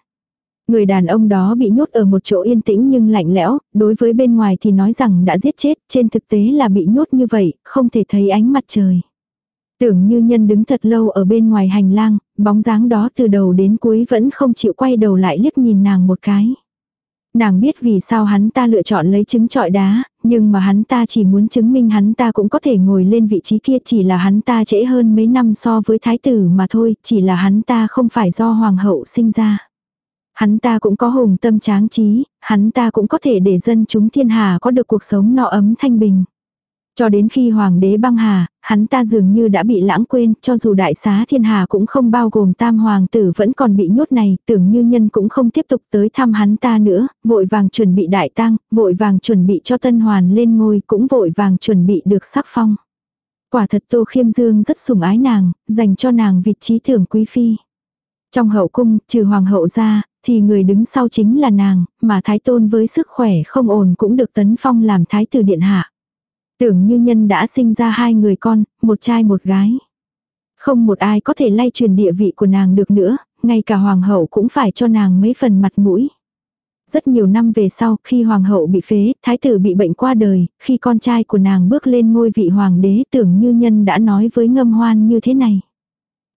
Người đàn ông đó bị nhốt ở một chỗ yên tĩnh nhưng lạnh lẽo, đối với bên ngoài thì nói rằng đã giết chết, trên thực tế là bị nhốt như vậy, không thể thấy ánh mặt trời. Tưởng như nhân đứng thật lâu ở bên ngoài hành lang, bóng dáng đó từ đầu đến cuối vẫn không chịu quay đầu lại liếc nhìn nàng một cái. Nàng biết vì sao hắn ta lựa chọn lấy trứng trọi đá, nhưng mà hắn ta chỉ muốn chứng minh hắn ta cũng có thể ngồi lên vị trí kia chỉ là hắn ta trễ hơn mấy năm so với thái tử mà thôi, chỉ là hắn ta không phải do hoàng hậu sinh ra. Hắn ta cũng có hùng tâm tráng trí, hắn ta cũng có thể để dân chúng thiên hà có được cuộc sống no ấm thanh bình. Cho đến khi hoàng đế băng hà, hắn ta dường như đã bị lãng quên, cho dù đại xá thiên hà cũng không bao gồm tam hoàng tử vẫn còn bị nhốt này, tưởng như nhân cũng không tiếp tục tới thăm hắn ta nữa, vội vàng chuẩn bị đại tang, vội vàng chuẩn bị cho tân hoàn lên ngôi, cũng vội vàng chuẩn bị được sắc phong. Quả thật Tô Khiêm Dương rất sủng ái nàng, dành cho nàng vị trí thưởng quý phi. Trong hậu cung, trừ hoàng hậu ra, thì người đứng sau chính là nàng, mà thái tôn với sức khỏe không ổn cũng được tấn phong làm thái tử điện hạ. Tưởng như nhân đã sinh ra hai người con, một trai một gái. Không một ai có thể lay truyền địa vị của nàng được nữa, ngay cả hoàng hậu cũng phải cho nàng mấy phần mặt mũi. Rất nhiều năm về sau, khi hoàng hậu bị phế, thái tử bị bệnh qua đời, khi con trai của nàng bước lên ngôi vị hoàng đế tưởng như nhân đã nói với ngâm hoan như thế này.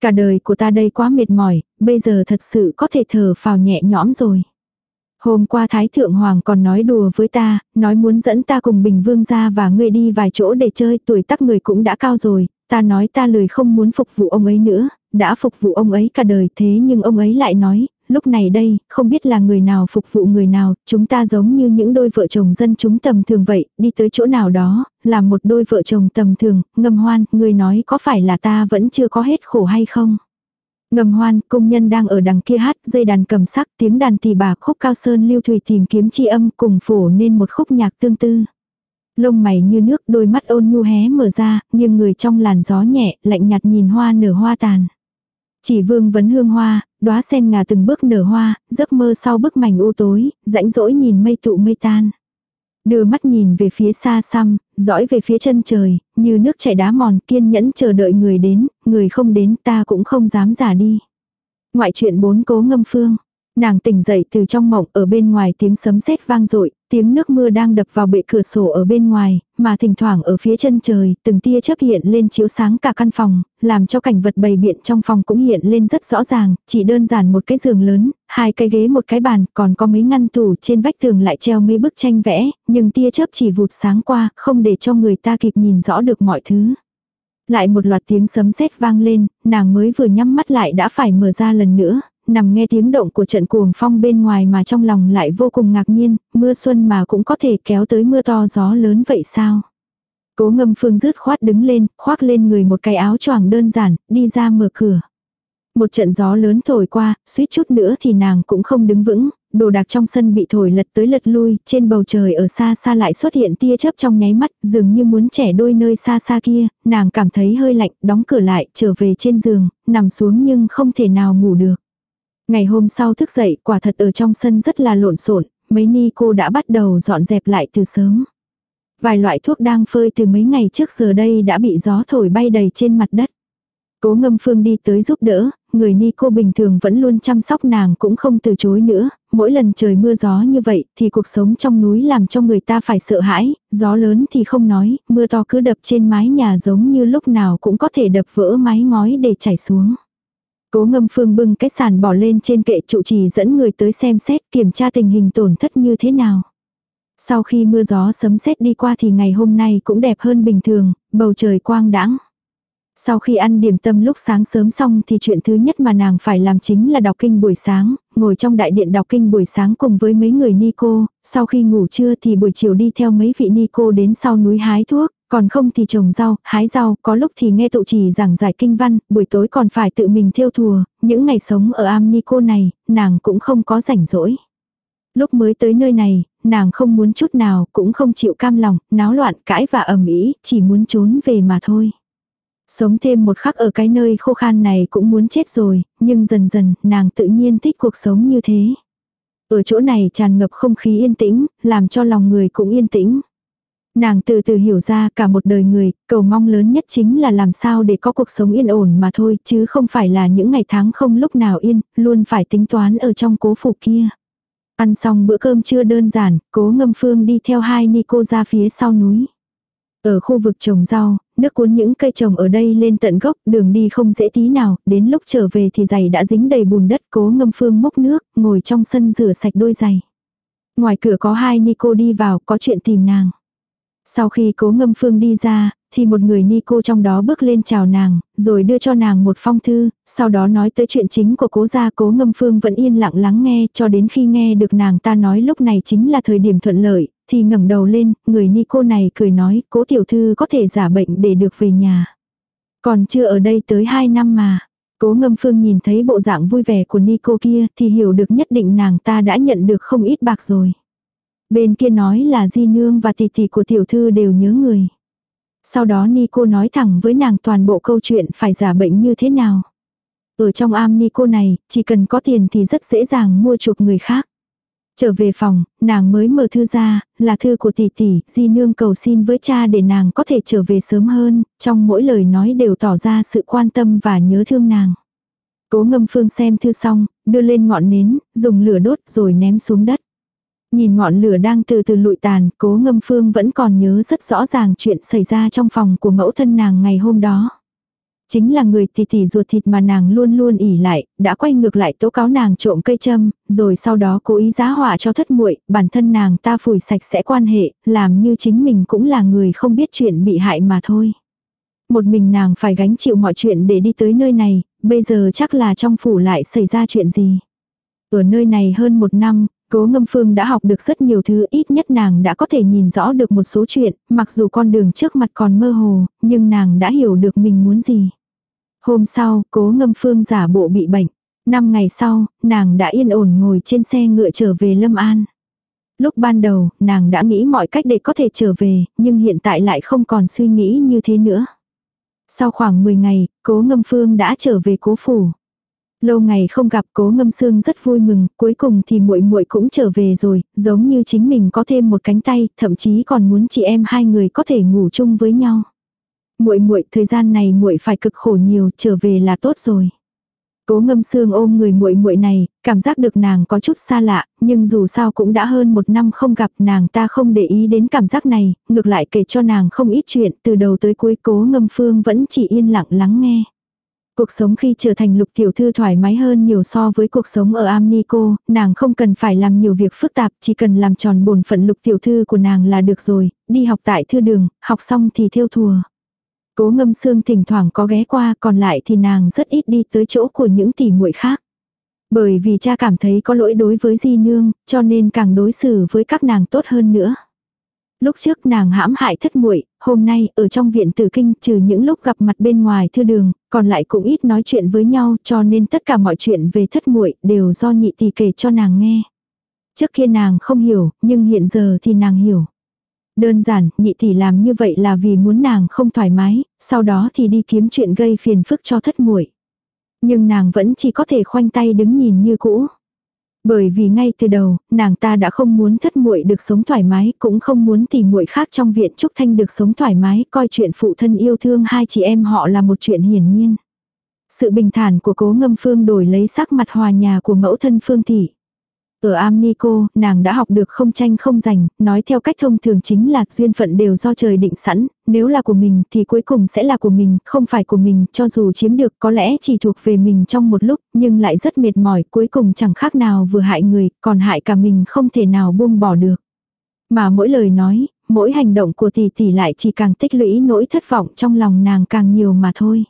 Cả đời của ta đây quá mệt mỏi, bây giờ thật sự có thể thở phào nhẹ nhõm rồi. Hôm qua Thái Thượng Hoàng còn nói đùa với ta, nói muốn dẫn ta cùng Bình Vương ra và ngươi đi vài chỗ để chơi, tuổi tác người cũng đã cao rồi, ta nói ta lười không muốn phục vụ ông ấy nữa, đã phục vụ ông ấy cả đời thế nhưng ông ấy lại nói, lúc này đây, không biết là người nào phục vụ người nào, chúng ta giống như những đôi vợ chồng dân chúng tầm thường vậy, đi tới chỗ nào đó, là một đôi vợ chồng tầm thường, ngâm hoan, người nói có phải là ta vẫn chưa có hết khổ hay không? Ngầm hoan, công nhân đang ở đằng kia hát, dây đàn cầm sắc, tiếng đàn tỳ bà khúc cao sơn lưu thủy tìm kiếm chi âm cùng phổ nên một khúc nhạc tương tư. Lông mày như nước, đôi mắt ôn nhu hé mở ra, nhưng người trong làn gió nhẹ, lạnh nhạt nhìn hoa nở hoa tàn. Chỉ vương vấn hương hoa, đóa sen ngà từng bước nở hoa, giấc mơ sau bức mảnh u tối, rãnh rỗi nhìn mây tụ mây tan. Đưa mắt nhìn về phía xa xăm, dõi về phía chân trời, như nước chảy đá mòn kiên nhẫn chờ đợi người đến, người không đến ta cũng không dám giả đi. Ngoại chuyện bốn cố ngâm phương. Nàng tỉnh dậy từ trong mộng ở bên ngoài tiếng sấm sét vang dội tiếng nước mưa đang đập vào bệ cửa sổ ở bên ngoài, mà thỉnh thoảng ở phía chân trời, từng tia chớp hiện lên chiếu sáng cả căn phòng, làm cho cảnh vật bày biện trong phòng cũng hiện lên rất rõ ràng, chỉ đơn giản một cái giường lớn, hai cái ghế một cái bàn, còn có mấy ngăn tủ trên vách tường lại treo mấy bức tranh vẽ, nhưng tia chớp chỉ vụt sáng qua, không để cho người ta kịp nhìn rõ được mọi thứ. Lại một loạt tiếng sấm sét vang lên, nàng mới vừa nhắm mắt lại đã phải mở ra lần nữa, nằm nghe tiếng động của trận cuồng phong bên ngoài mà trong lòng lại vô cùng ngạc nhiên, mưa xuân mà cũng có thể kéo tới mưa to gió lớn vậy sao? Cố ngâm phương rứt khoát đứng lên, khoác lên người một cái áo choàng đơn giản, đi ra mở cửa. Một trận gió lớn thổi qua, suýt chút nữa thì nàng cũng không đứng vững, đồ đạc trong sân bị thổi lật tới lật lui, trên bầu trời ở xa xa lại xuất hiện tia chớp trong nháy mắt, dường như muốn trẻ đôi nơi xa xa kia, nàng cảm thấy hơi lạnh, đóng cửa lại, trở về trên giường, nằm xuống nhưng không thể nào ngủ được. Ngày hôm sau thức dậy, quả thật ở trong sân rất là lộn xộn, mấy ni cô đã bắt đầu dọn dẹp lại từ sớm. Vài loại thuốc đang phơi từ mấy ngày trước giờ đây đã bị gió thổi bay đầy trên mặt đất. Cố ngâm phương đi tới giúp đỡ, người ni cô bình thường vẫn luôn chăm sóc nàng cũng không từ chối nữa, mỗi lần trời mưa gió như vậy thì cuộc sống trong núi làm cho người ta phải sợ hãi, gió lớn thì không nói, mưa to cứ đập trên mái nhà giống như lúc nào cũng có thể đập vỡ mái ngói để chảy xuống. Cố ngâm phương bưng cái sàn bỏ lên trên kệ trụ trì dẫn người tới xem xét kiểm tra tình hình tổn thất như thế nào. Sau khi mưa gió sấm sét đi qua thì ngày hôm nay cũng đẹp hơn bình thường, bầu trời quang đãng. Sau khi ăn điểm tâm lúc sáng sớm xong thì chuyện thứ nhất mà nàng phải làm chính là đọc kinh buổi sáng, ngồi trong đại điện đọc kinh buổi sáng cùng với mấy người ni cô, sau khi ngủ trưa thì buổi chiều đi theo mấy vị ni cô đến sau núi hái thuốc, còn không thì trồng rau, hái rau, có lúc thì nghe tụ trì giảng giải kinh văn, buổi tối còn phải tự mình thiêu thùa, những ngày sống ở am ni cô này, nàng cũng không có rảnh rỗi. Lúc mới tới nơi này, nàng không muốn chút nào, cũng không chịu cam lòng, náo loạn, cãi và ầm ĩ, chỉ muốn trốn về mà thôi. Sống thêm một khắc ở cái nơi khô khan này cũng muốn chết rồi, nhưng dần dần, nàng tự nhiên thích cuộc sống như thế. Ở chỗ này tràn ngập không khí yên tĩnh, làm cho lòng người cũng yên tĩnh. Nàng từ từ hiểu ra cả một đời người, cầu mong lớn nhất chính là làm sao để có cuộc sống yên ổn mà thôi, chứ không phải là những ngày tháng không lúc nào yên, luôn phải tính toán ở trong cố phủ kia. Ăn xong bữa cơm chưa đơn giản, cố ngâm phương đi theo hai ni cô ra phía sau núi. Ở khu vực trồng rau, nước cuốn những cây trồng ở đây lên tận gốc, đường đi không dễ tí nào, đến lúc trở về thì giày đã dính đầy bùn đất, cố ngâm phương múc nước, ngồi trong sân rửa sạch đôi giày. Ngoài cửa có hai ni cô đi vào, có chuyện tìm nàng. Sau khi cố ngâm phương đi ra, thì một người ni cô trong đó bước lên chào nàng, rồi đưa cho nàng một phong thư, sau đó nói tới chuyện chính của cố gia cố ngâm phương vẫn yên lặng lắng nghe cho đến khi nghe được nàng ta nói lúc này chính là thời điểm thuận lợi, thì ngẩng đầu lên, người ni cô này cười nói cố tiểu thư có thể giả bệnh để được về nhà. Còn chưa ở đây tới 2 năm mà. Cố ngâm phương nhìn thấy bộ dạng vui vẻ của ni cô kia thì hiểu được nhất định nàng ta đã nhận được không ít bạc rồi. Bên kia nói là di nương và tỷ tỷ của tiểu thư đều nhớ người. Sau đó ni cô nói thẳng với nàng toàn bộ câu chuyện phải giả bệnh như thế nào. Ở trong am ni cô này, chỉ cần có tiền thì rất dễ dàng mua chuộc người khác. Trở về phòng, nàng mới mở thư ra, là thư của tỷ tỷ, di nương cầu xin với cha để nàng có thể trở về sớm hơn, trong mỗi lời nói đều tỏ ra sự quan tâm và nhớ thương nàng. Cố ngâm phương xem thư xong, đưa lên ngọn nến, dùng lửa đốt rồi ném xuống đất. Nhìn ngọn lửa đang từ từ lụi tàn, cố ngâm phương vẫn còn nhớ rất rõ ràng chuyện xảy ra trong phòng của mẫu thân nàng ngày hôm đó. Chính là người tỷ tỷ ruột thịt mà nàng luôn luôn ỉ lại, đã quay ngược lại tố cáo nàng trộm cây châm, rồi sau đó cố ý giá họa cho thất muội, bản thân nàng ta phủi sạch sẽ quan hệ, làm như chính mình cũng là người không biết chuyện bị hại mà thôi. Một mình nàng phải gánh chịu mọi chuyện để đi tới nơi này, bây giờ chắc là trong phủ lại xảy ra chuyện gì. Ở nơi này hơn một năm, Cố ngâm phương đã học được rất nhiều thứ ít nhất nàng đã có thể nhìn rõ được một số chuyện, mặc dù con đường trước mặt còn mơ hồ, nhưng nàng đã hiểu được mình muốn gì. Hôm sau, cố ngâm phương giả bộ bị bệnh. Năm ngày sau, nàng đã yên ổn ngồi trên xe ngựa trở về Lâm An. Lúc ban đầu, nàng đã nghĩ mọi cách để có thể trở về, nhưng hiện tại lại không còn suy nghĩ như thế nữa. Sau khoảng 10 ngày, cố ngâm phương đã trở về cố phủ. Lâu ngày không gặp Cố Ngâm Sương rất vui mừng, cuối cùng thì muội muội cũng trở về rồi, giống như chính mình có thêm một cánh tay, thậm chí còn muốn chị em hai người có thể ngủ chung với nhau. Muội muội, thời gian này muội phải cực khổ nhiều, trở về là tốt rồi. Cố Ngâm Sương ôm người muội muội này, cảm giác được nàng có chút xa lạ, nhưng dù sao cũng đã hơn một năm không gặp nàng ta không để ý đến cảm giác này, ngược lại kể cho nàng không ít chuyện, từ đầu tới cuối Cố Ngâm Phương vẫn chỉ yên lặng lắng nghe. Cuộc sống khi trở thành lục tiểu thư thoải mái hơn nhiều so với cuộc sống ở Amnico, nàng không cần phải làm nhiều việc phức tạp, chỉ cần làm tròn bổn phận lục tiểu thư của nàng là được rồi, đi học tại thư đường, học xong thì theo thùa. Cố ngâm xương thỉnh thoảng có ghé qua, còn lại thì nàng rất ít đi tới chỗ của những tỷ muội khác. Bởi vì cha cảm thấy có lỗi đối với di nương, cho nên càng đối xử với các nàng tốt hơn nữa. Lúc trước nàng hãm hại thất muội, hôm nay ở trong viện tử kinh trừ những lúc gặp mặt bên ngoài thư đường, còn lại cũng ít nói chuyện với nhau cho nên tất cả mọi chuyện về thất muội đều do nhị tỷ kể cho nàng nghe. Trước kia nàng không hiểu, nhưng hiện giờ thì nàng hiểu. Đơn giản, nhị tỷ làm như vậy là vì muốn nàng không thoải mái, sau đó thì đi kiếm chuyện gây phiền phức cho thất muội. Nhưng nàng vẫn chỉ có thể khoanh tay đứng nhìn như cũ. Bởi vì ngay từ đầu, nàng ta đã không muốn thất muội được sống thoải mái, cũng không muốn tìm muội khác trong viện Trúc Thanh được sống thoải mái, coi chuyện phụ thân yêu thương hai chị em họ là một chuyện hiển nhiên. Sự bình thản của cố ngâm phương đổi lấy sắc mặt hòa nhà của mẫu thân phương thị. Ở Amnico, nàng đã học được không tranh không giành, nói theo cách thông thường chính là duyên phận đều do trời định sẵn, nếu là của mình thì cuối cùng sẽ là của mình, không phải của mình, cho dù chiếm được có lẽ chỉ thuộc về mình trong một lúc, nhưng lại rất mệt mỏi, cuối cùng chẳng khác nào vừa hại người, còn hại cả mình không thể nào buông bỏ được. Mà mỗi lời nói, mỗi hành động của tỷ tỷ lại chỉ càng tích lũy nỗi thất vọng trong lòng nàng càng nhiều mà thôi.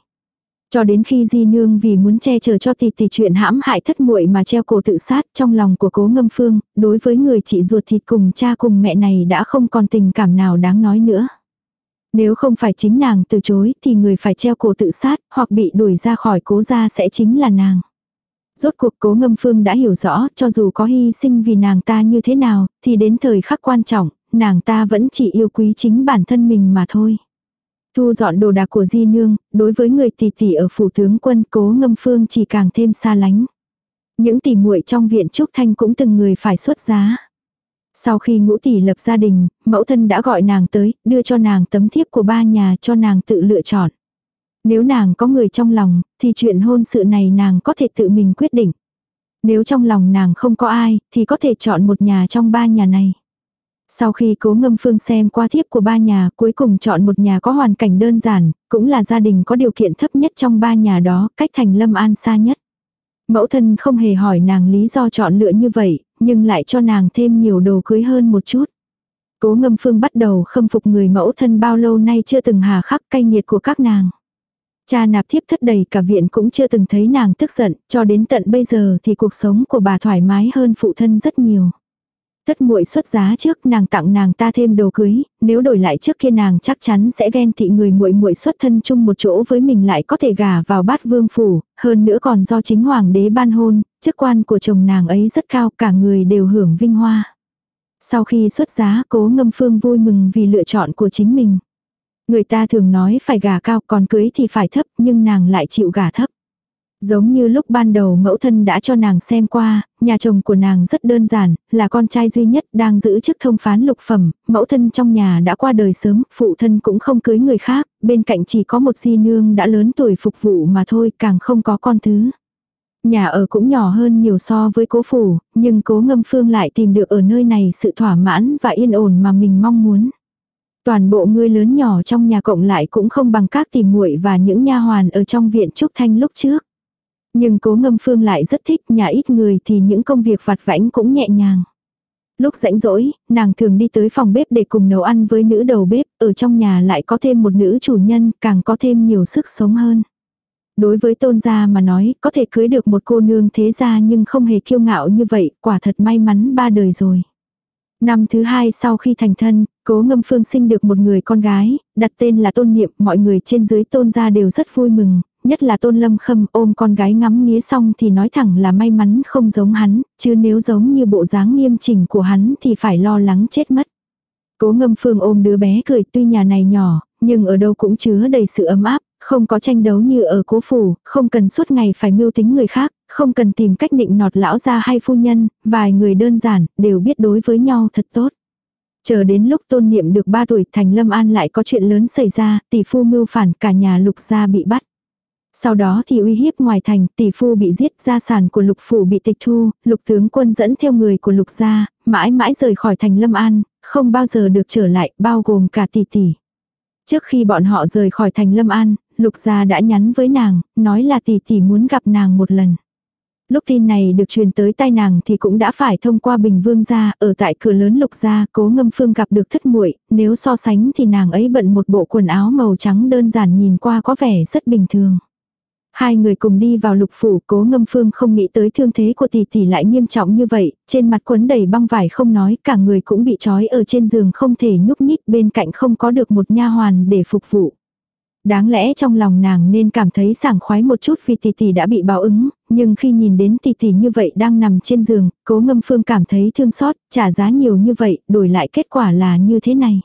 Cho đến khi Di Nương vì muốn che chở cho tỷ tỷ chuyện hãm hại thất muội mà treo cổ tự sát trong lòng của cố ngâm phương, đối với người chị ruột thịt cùng cha cùng mẹ này đã không còn tình cảm nào đáng nói nữa. Nếu không phải chính nàng từ chối thì người phải treo cổ tự sát hoặc bị đuổi ra khỏi cố gia sẽ chính là nàng. Rốt cuộc cố ngâm phương đã hiểu rõ cho dù có hy sinh vì nàng ta như thế nào thì đến thời khắc quan trọng, nàng ta vẫn chỉ yêu quý chính bản thân mình mà thôi. Thu dọn đồ đạc của Di Nương, đối với người tỷ tỷ ở phủ tướng quân cố ngâm phương chỉ càng thêm xa lánh. Những tỷ muội trong viện Trúc Thanh cũng từng người phải xuất giá. Sau khi ngũ tỷ lập gia đình, mẫu thân đã gọi nàng tới, đưa cho nàng tấm thiếp của ba nhà cho nàng tự lựa chọn. Nếu nàng có người trong lòng, thì chuyện hôn sự này nàng có thể tự mình quyết định. Nếu trong lòng nàng không có ai, thì có thể chọn một nhà trong ba nhà này. Sau khi cố ngâm phương xem qua thiếp của ba nhà, cuối cùng chọn một nhà có hoàn cảnh đơn giản, cũng là gia đình có điều kiện thấp nhất trong ba nhà đó, cách thành lâm an xa nhất. Mẫu thân không hề hỏi nàng lý do chọn lựa như vậy, nhưng lại cho nàng thêm nhiều đồ cưới hơn một chút. Cố ngâm phương bắt đầu khâm phục người mẫu thân bao lâu nay chưa từng hà khắc cay nghiệt của các nàng. Cha nạp thiếp thất đầy cả viện cũng chưa từng thấy nàng tức giận, cho đến tận bây giờ thì cuộc sống của bà thoải mái hơn phụ thân rất nhiều. Thất muội xuất giá trước nàng tặng nàng ta thêm đồ cưới, nếu đổi lại trước kia nàng chắc chắn sẽ ghen tị người muội muội xuất thân chung một chỗ với mình lại có thể gả vào bát vương phủ, hơn nữa còn do chính hoàng đế ban hôn, chức quan của chồng nàng ấy rất cao, cả người đều hưởng vinh hoa. Sau khi xuất giá, cố ngâm phương vui mừng vì lựa chọn của chính mình. Người ta thường nói phải gả cao còn cưới thì phải thấp nhưng nàng lại chịu gả thấp. Giống như lúc ban đầu mẫu thân đã cho nàng xem qua, nhà chồng của nàng rất đơn giản, là con trai duy nhất đang giữ chức thông phán lục phẩm, mẫu thân trong nhà đã qua đời sớm, phụ thân cũng không cưới người khác, bên cạnh chỉ có một di nương đã lớn tuổi phục vụ mà thôi, càng không có con thứ. Nhà ở cũng nhỏ hơn nhiều so với cố phủ, nhưng cố ngâm phương lại tìm được ở nơi này sự thỏa mãn và yên ổn mà mình mong muốn. Toàn bộ người lớn nhỏ trong nhà cộng lại cũng không bằng các tìm muội và những nha hoàn ở trong viện Trúc Thanh lúc trước. Nhưng cố ngâm phương lại rất thích nhà ít người thì những công việc vặt vãnh cũng nhẹ nhàng. Lúc rãnh rỗi, nàng thường đi tới phòng bếp để cùng nấu ăn với nữ đầu bếp, ở trong nhà lại có thêm một nữ chủ nhân, càng có thêm nhiều sức sống hơn. Đối với tôn gia mà nói, có thể cưới được một cô nương thế gia nhưng không hề kiêu ngạo như vậy, quả thật may mắn ba đời rồi. Năm thứ hai sau khi thành thân, cố ngâm phương sinh được một người con gái, đặt tên là tôn niệm, mọi người trên dưới tôn gia đều rất vui mừng, nhất là tôn lâm khâm ôm con gái ngắm nghía xong thì nói thẳng là may mắn không giống hắn, chứ nếu giống như bộ dáng nghiêm chỉnh của hắn thì phải lo lắng chết mất. Cố ngâm phương ôm đứa bé cười tuy nhà này nhỏ, nhưng ở đâu cũng chứa đầy sự ấm áp, không có tranh đấu như ở cố phủ, không cần suốt ngày phải mưu tính người khác, không cần tìm cách định nọt lão gia hay phu nhân, vài người đơn giản, đều biết đối với nhau thật tốt. Chờ đến lúc tôn niệm được 3 tuổi thành lâm an lại có chuyện lớn xảy ra, tỷ phu mưu phản cả nhà lục gia bị bắt. Sau đó thì uy hiếp ngoài thành, tỷ phu bị giết, gia sản của lục phủ bị tịch thu, lục tướng quân dẫn theo người của lục gia, mãi mãi rời khỏi thành lâm an, không bao giờ được trở lại, bao gồm cả tỷ tỷ. Trước khi bọn họ rời khỏi thành lâm an, lục gia đã nhắn với nàng, nói là tỷ tỷ muốn gặp nàng một lần. Lúc tin này được truyền tới tai nàng thì cũng đã phải thông qua Bình Vương gia, ở tại cửa lớn lục gia, cố ngâm phương gặp được thất muội nếu so sánh thì nàng ấy bận một bộ quần áo màu trắng đơn giản nhìn qua có vẻ rất bình thường. Hai người cùng đi vào lục phủ, cố ngâm phương không nghĩ tới thương thế của tỷ tỷ lại nghiêm trọng như vậy, trên mặt quấn đầy băng vải không nói, cả người cũng bị trói ở trên giường không thể nhúc nhích bên cạnh không có được một nha hoàn để phục vụ. Đáng lẽ trong lòng nàng nên cảm thấy sảng khoái một chút vì tỷ tỷ đã bị báo ứng, nhưng khi nhìn đến tỷ tỷ như vậy đang nằm trên giường, cố ngâm phương cảm thấy thương xót, trả giá nhiều như vậy, đổi lại kết quả là như thế này.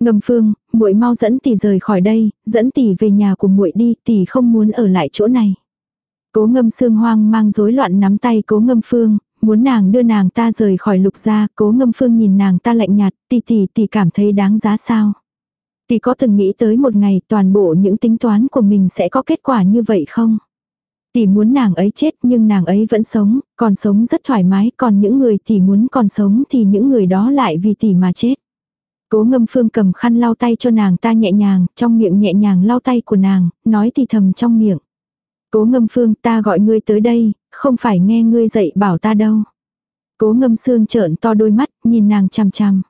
Ngâm phương, muội mau dẫn tỷ rời khỏi đây, dẫn tỷ về nhà của muội đi, tỷ không muốn ở lại chỗ này. Cố ngâm Sương hoang mang rối loạn nắm tay cố ngâm phương, muốn nàng đưa nàng ta rời khỏi lục gia, cố ngâm phương nhìn nàng ta lạnh nhạt, tỷ tỷ tỷ cảm thấy đáng giá sao. Tỷ có từng nghĩ tới một ngày toàn bộ những tính toán của mình sẽ có kết quả như vậy không? Tỷ muốn nàng ấy chết nhưng nàng ấy vẫn sống, còn sống rất thoải mái, còn những người tỷ muốn còn sống thì những người đó lại vì tỷ mà chết. Cố ngâm phương cầm khăn lau tay cho nàng ta nhẹ nhàng, trong miệng nhẹ nhàng lau tay của nàng, nói thì thầm trong miệng. Cố ngâm phương ta gọi ngươi tới đây, không phải nghe ngươi dạy bảo ta đâu. Cố ngâm xương trợn to đôi mắt, nhìn nàng chằm chằm.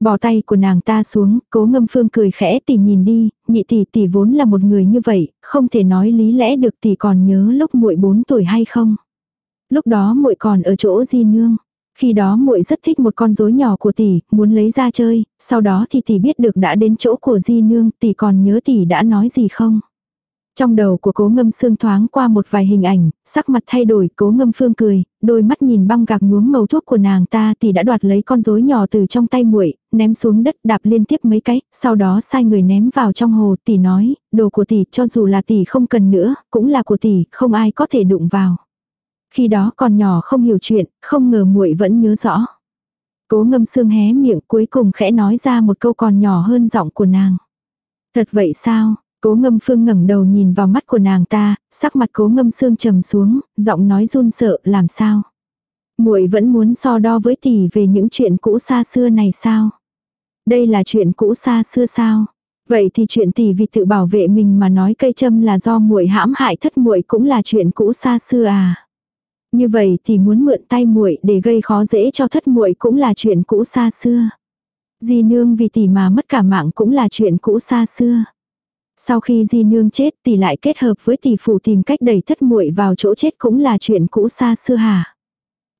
Bỏ tay của nàng ta xuống, cố ngâm phương cười khẽ tỷ nhìn đi, nhị tỷ tỷ vốn là một người như vậy, không thể nói lý lẽ được tỷ còn nhớ lúc muội 4 tuổi hay không. Lúc đó muội còn ở chỗ di nương. Khi đó muội rất thích một con rối nhỏ của tỷ, muốn lấy ra chơi, sau đó thì tỷ biết được đã đến chỗ của di nương, tỷ còn nhớ tỷ đã nói gì không? Trong đầu của cố ngâm xương thoáng qua một vài hình ảnh, sắc mặt thay đổi, cố ngâm phương cười, đôi mắt nhìn băng gạc nhuốm màu thuốc của nàng ta thì đã đoạt lấy con rối nhỏ từ trong tay muội ném xuống đất đạp liên tiếp mấy cái, sau đó sai người ném vào trong hồ, tỷ nói, đồ của tỷ cho dù là tỷ không cần nữa, cũng là của tỷ, không ai có thể đụng vào. Khi đó còn nhỏ không hiểu chuyện, không ngờ muội vẫn nhớ rõ. Cố ngâm xương hé miệng cuối cùng khẽ nói ra một câu còn nhỏ hơn giọng của nàng. Thật vậy sao, Cố ngâm phương ngẩng đầu nhìn vào mắt của nàng ta, sắc mặt cố ngâm xương trầm xuống, giọng nói run sợ, làm sao? muội vẫn muốn so đo với tỷ về những chuyện cũ xa xưa này sao? Đây là chuyện cũ xa xưa sao? Vậy thì chuyện tỷ vì tự bảo vệ mình mà nói cây châm là do muội hãm hại thất muội cũng là chuyện cũ xa xưa à? Như vậy thì muốn mượn tay muội để gây khó dễ cho thất muội cũng là chuyện cũ xa xưa. Di nương vì tỷ mà mất cả mạng cũng là chuyện cũ xa xưa. Sau khi di nương chết tỷ lại kết hợp với tỷ phủ tìm cách đẩy thất muội vào chỗ chết cũng là chuyện cũ xa xưa hả.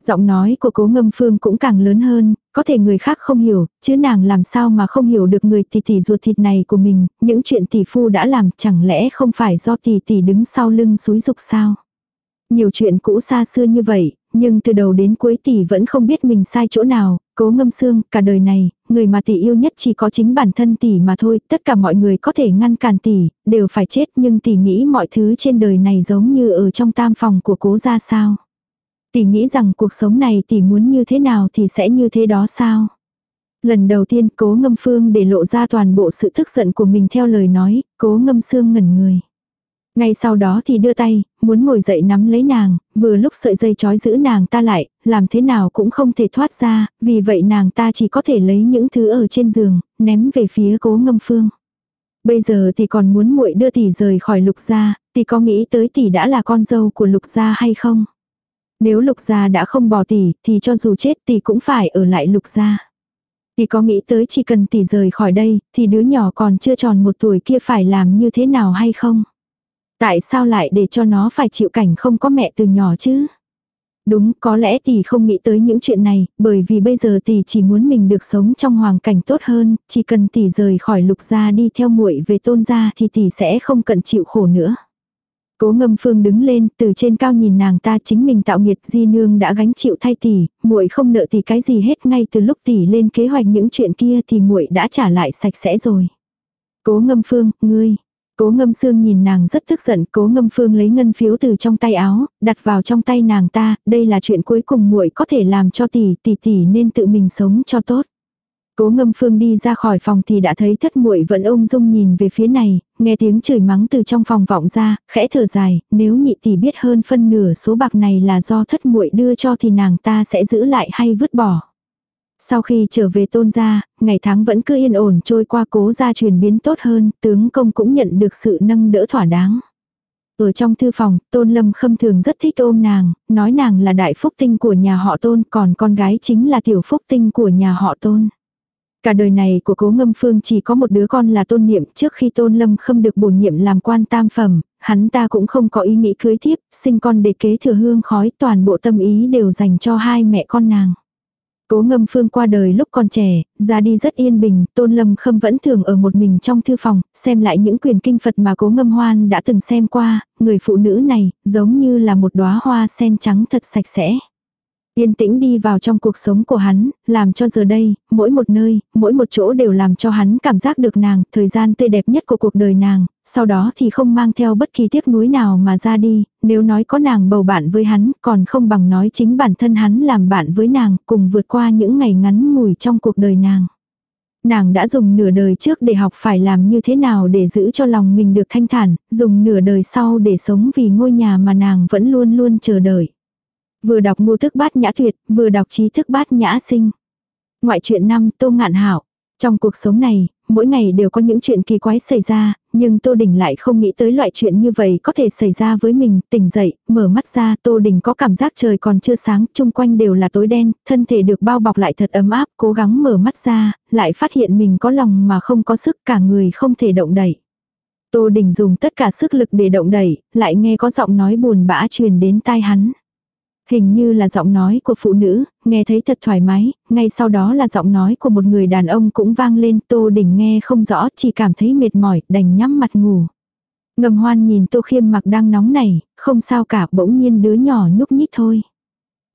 Giọng nói của cố ngâm phương cũng càng lớn hơn, có thể người khác không hiểu, chứ nàng làm sao mà không hiểu được người tỷ tỷ ruột thịt này của mình, những chuyện tỷ phu đã làm chẳng lẽ không phải do tỷ tỷ đứng sau lưng suối dục sao. Nhiều chuyện cũ xa xưa như vậy, nhưng từ đầu đến cuối tỷ vẫn không biết mình sai chỗ nào, cố ngâm xương, cả đời này, người mà tỷ yêu nhất chỉ có chính bản thân tỷ mà thôi, tất cả mọi người có thể ngăn cản tỷ, đều phải chết nhưng tỷ nghĩ mọi thứ trên đời này giống như ở trong tam phòng của cố gia sao. Tỷ nghĩ rằng cuộc sống này tỷ muốn như thế nào thì sẽ như thế đó sao. Lần đầu tiên cố ngâm phương để lộ ra toàn bộ sự tức giận của mình theo lời nói, cố ngâm xương ngẩn người. Ngay sau đó thì đưa tay, muốn ngồi dậy nắm lấy nàng, vừa lúc sợi dây trói giữ nàng ta lại, làm thế nào cũng không thể thoát ra, vì vậy nàng ta chỉ có thể lấy những thứ ở trên giường, ném về phía cố ngâm phương. Bây giờ thì còn muốn muội đưa tỷ rời khỏi lục gia, tỷ có nghĩ tới tỷ đã là con dâu của lục gia hay không? Nếu lục gia đã không bỏ tỷ, thì cho dù chết tỷ cũng phải ở lại lục gia. Tỷ có nghĩ tới chỉ cần tỷ rời khỏi đây, thì đứa nhỏ còn chưa tròn một tuổi kia phải làm như thế nào hay không? Tại sao lại để cho nó phải chịu cảnh không có mẹ từ nhỏ chứ? Đúng, có lẽ tỷ không nghĩ tới những chuyện này, bởi vì bây giờ tỷ chỉ muốn mình được sống trong hoàn cảnh tốt hơn, chỉ cần tỷ rời khỏi lục gia đi theo muội về tôn gia thì tỷ sẽ không cần chịu khổ nữa. Cố ngâm phương đứng lên, từ trên cao nhìn nàng ta chính mình tạo nghiệt di nương đã gánh chịu thay tỷ, muội không nợ tỷ cái gì hết ngay từ lúc tỷ lên kế hoạch những chuyện kia thì muội đã trả lại sạch sẽ rồi. Cố ngâm phương, ngươi, Cố ngâm xương nhìn nàng rất tức giận, cố ngâm phương lấy ngân phiếu từ trong tay áo, đặt vào trong tay nàng ta, đây là chuyện cuối cùng muội có thể làm cho tỷ, tỷ tỷ nên tự mình sống cho tốt. Cố ngâm phương đi ra khỏi phòng thì đã thấy thất muội vẫn ung dung nhìn về phía này, nghe tiếng chửi mắng từ trong phòng vọng ra, khẽ thở dài, nếu nhị tỷ biết hơn phân nửa số bạc này là do thất muội đưa cho thì nàng ta sẽ giữ lại hay vứt bỏ. Sau khi trở về tôn gia, ngày tháng vẫn cứ yên ổn trôi qua cố gia chuyển biến tốt hơn, tướng công cũng nhận được sự nâng đỡ thỏa đáng. Ở trong thư phòng, tôn lâm khâm thường rất thích ôm nàng, nói nàng là đại phúc tinh của nhà họ tôn, còn con gái chính là tiểu phúc tinh của nhà họ tôn. Cả đời này của cố ngâm phương chỉ có một đứa con là tôn niệm trước khi tôn lâm khâm được bổ nhiệm làm quan tam phẩm, hắn ta cũng không có ý nghĩ cưới thiếp, sinh con để kế thừa hương khói toàn bộ tâm ý đều dành cho hai mẹ con nàng. Cố ngâm phương qua đời lúc còn trẻ, ra đi rất yên bình, tôn lâm khâm vẫn thường ở một mình trong thư phòng, xem lại những quyền kinh Phật mà cố ngâm hoan đã từng xem qua, người phụ nữ này, giống như là một đóa hoa sen trắng thật sạch sẽ. Yên tĩnh đi vào trong cuộc sống của hắn, làm cho giờ đây, mỗi một nơi, mỗi một chỗ đều làm cho hắn cảm giác được nàng, thời gian tươi đẹp nhất của cuộc đời nàng, sau đó thì không mang theo bất kỳ tiếc nuối nào mà ra đi, nếu nói có nàng bầu bạn với hắn, còn không bằng nói chính bản thân hắn làm bạn với nàng, cùng vượt qua những ngày ngắn ngủi trong cuộc đời nàng. Nàng đã dùng nửa đời trước để học phải làm như thế nào để giữ cho lòng mình được thanh thản, dùng nửa đời sau để sống vì ngôi nhà mà nàng vẫn luôn luôn chờ đợi. Vừa đọc ngô thức bát nhã tuyệt, vừa đọc trí thức bát nhã sinh. Ngoại truyện năm Tô Ngạn Hảo. Trong cuộc sống này, mỗi ngày đều có những chuyện kỳ quái xảy ra, nhưng Tô Đình lại không nghĩ tới loại chuyện như vậy có thể xảy ra với mình, tỉnh dậy, mở mắt ra, Tô Đình có cảm giác trời còn chưa sáng, chung quanh đều là tối đen, thân thể được bao bọc lại thật ấm áp, cố gắng mở mắt ra, lại phát hiện mình có lòng mà không có sức, cả người không thể động đẩy Tô Đình dùng tất cả sức lực để động đẩy, lại nghe có giọng nói buồn bã truyền đến tai hắn. Hình như là giọng nói của phụ nữ, nghe thấy thật thoải mái, ngay sau đó là giọng nói của một người đàn ông cũng vang lên Tô Đình nghe không rõ chỉ cảm thấy mệt mỏi, đành nhắm mặt ngủ. Ngầm hoan nhìn Tô Khiêm mặc đang nóng này, không sao cả bỗng nhiên đứa nhỏ nhúc nhích thôi.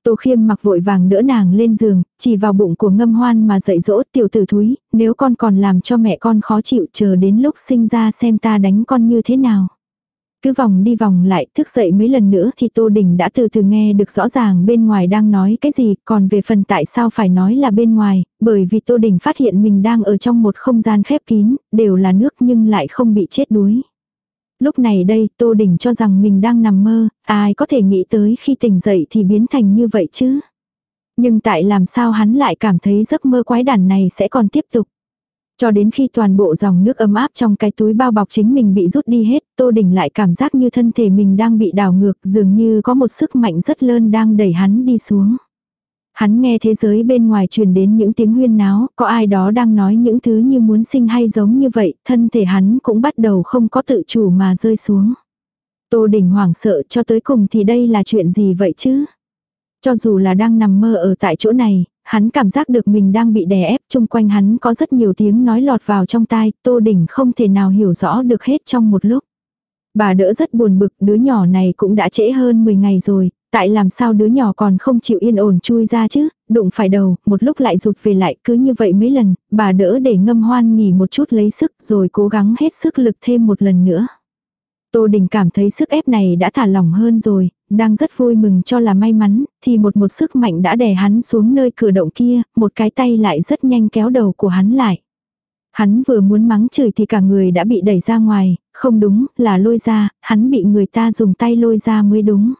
Tô khiêm mặc vội vàng đỡ nàng lên giường, chỉ vào bụng của ngâm hoan mà dạy dỗ tiểu tử thúi, nếu con còn làm cho mẹ con khó chịu chờ đến lúc sinh ra xem ta đánh con như thế nào. Cứ vòng đi vòng lại, thức dậy mấy lần nữa thì Tô Đình đã từ từ nghe được rõ ràng bên ngoài đang nói cái gì, còn về phần tại sao phải nói là bên ngoài, bởi vì Tô Đình phát hiện mình đang ở trong một không gian khép kín, đều là nước nhưng lại không bị chết đuối. Lúc này đây Tô Đình cho rằng mình đang nằm mơ, ai có thể nghĩ tới khi tỉnh dậy thì biến thành như vậy chứ. Nhưng tại làm sao hắn lại cảm thấy giấc mơ quái đản này sẽ còn tiếp tục. Cho đến khi toàn bộ dòng nước ấm áp trong cái túi bao bọc chính mình bị rút đi hết, Tô Đình lại cảm giác như thân thể mình đang bị đảo ngược dường như có một sức mạnh rất lớn đang đẩy hắn đi xuống. Hắn nghe thế giới bên ngoài truyền đến những tiếng huyên náo, có ai đó đang nói những thứ như muốn sinh hay giống như vậy, thân thể hắn cũng bắt đầu không có tự chủ mà rơi xuống. Tô Đình hoảng sợ cho tới cùng thì đây là chuyện gì vậy chứ? Cho dù là đang nằm mơ ở tại chỗ này, hắn cảm giác được mình đang bị đè ép, chung quanh hắn có rất nhiều tiếng nói lọt vào trong tai, Tô Đình không thể nào hiểu rõ được hết trong một lúc. Bà đỡ rất buồn bực, đứa nhỏ này cũng đã trễ hơn 10 ngày rồi, tại làm sao đứa nhỏ còn không chịu yên ổn chui ra chứ, đụng phải đầu, một lúc lại rụt về lại, cứ như vậy mấy lần, bà đỡ để ngâm hoan nghỉ một chút lấy sức rồi cố gắng hết sức lực thêm một lần nữa. Tô Đình cảm thấy sức ép này đã thả lỏng hơn rồi, đang rất vui mừng cho là may mắn, thì một một sức mạnh đã đè hắn xuống nơi cửa động kia, một cái tay lại rất nhanh kéo đầu của hắn lại. Hắn vừa muốn mắng chửi thì cả người đã bị đẩy ra ngoài, không đúng, là lôi ra, hắn bị người ta dùng tay lôi ra mới đúng.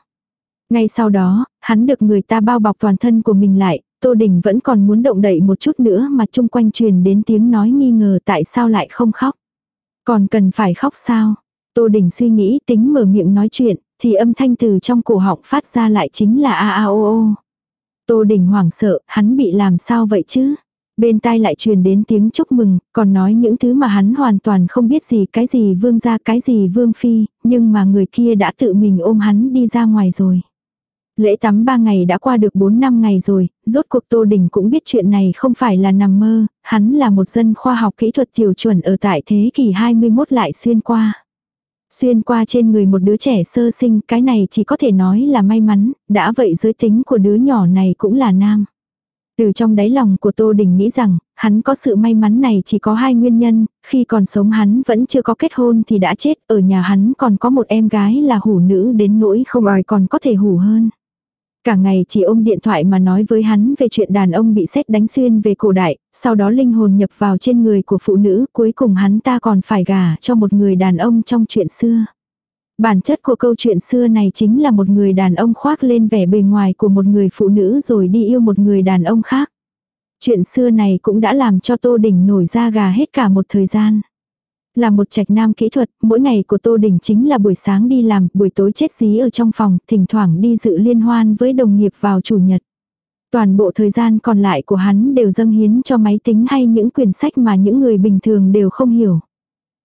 Ngay sau đó, hắn được người ta bao bọc toàn thân của mình lại, Tô Đình vẫn còn muốn động đậy một chút nữa mà chung quanh truyền đến tiếng nói nghi ngờ tại sao lại không khóc. Còn cần phải khóc sao? Tô Đình suy nghĩ tính mở miệng nói chuyện, thì âm thanh từ trong cổ họng phát ra lại chính là a a o o. Tô Đình hoảng sợ, hắn bị làm sao vậy chứ? Bên tai lại truyền đến tiếng chúc mừng, còn nói những thứ mà hắn hoàn toàn không biết gì, cái gì vương gia, cái gì vương phi, nhưng mà người kia đã tự mình ôm hắn đi ra ngoài rồi. Lễ tắm ba ngày đã qua được 4 năm ngày rồi, rốt cuộc Tô Đình cũng biết chuyện này không phải là nằm mơ, hắn là một dân khoa học kỹ thuật tiểu chuẩn ở tại thế kỷ 21 lại xuyên qua. Xuyên qua trên người một đứa trẻ sơ sinh, cái này chỉ có thể nói là may mắn, đã vậy giới tính của đứa nhỏ này cũng là nam. Từ trong đáy lòng của Tô Đình nghĩ rằng, hắn có sự may mắn này chỉ có hai nguyên nhân, khi còn sống hắn vẫn chưa có kết hôn thì đã chết, ở nhà hắn còn có một em gái là hủ nữ đến nỗi không ai còn có thể hủ hơn. Cả ngày chỉ ôm điện thoại mà nói với hắn về chuyện đàn ông bị xét đánh xuyên về cổ đại, sau đó linh hồn nhập vào trên người của phụ nữ, cuối cùng hắn ta còn phải gả cho một người đàn ông trong chuyện xưa. Bản chất của câu chuyện xưa này chính là một người đàn ông khoác lên vẻ bề ngoài của một người phụ nữ rồi đi yêu một người đàn ông khác. Chuyện xưa này cũng đã làm cho Tô Đình nổi ra gà hết cả một thời gian. Là một trạch nam kỹ thuật, mỗi ngày của Tô Đình chính là buổi sáng đi làm, buổi tối chết dí ở trong phòng, thỉnh thoảng đi dự liên hoan với đồng nghiệp vào chủ nhật. Toàn bộ thời gian còn lại của hắn đều dâng hiến cho máy tính hay những quyển sách mà những người bình thường đều không hiểu.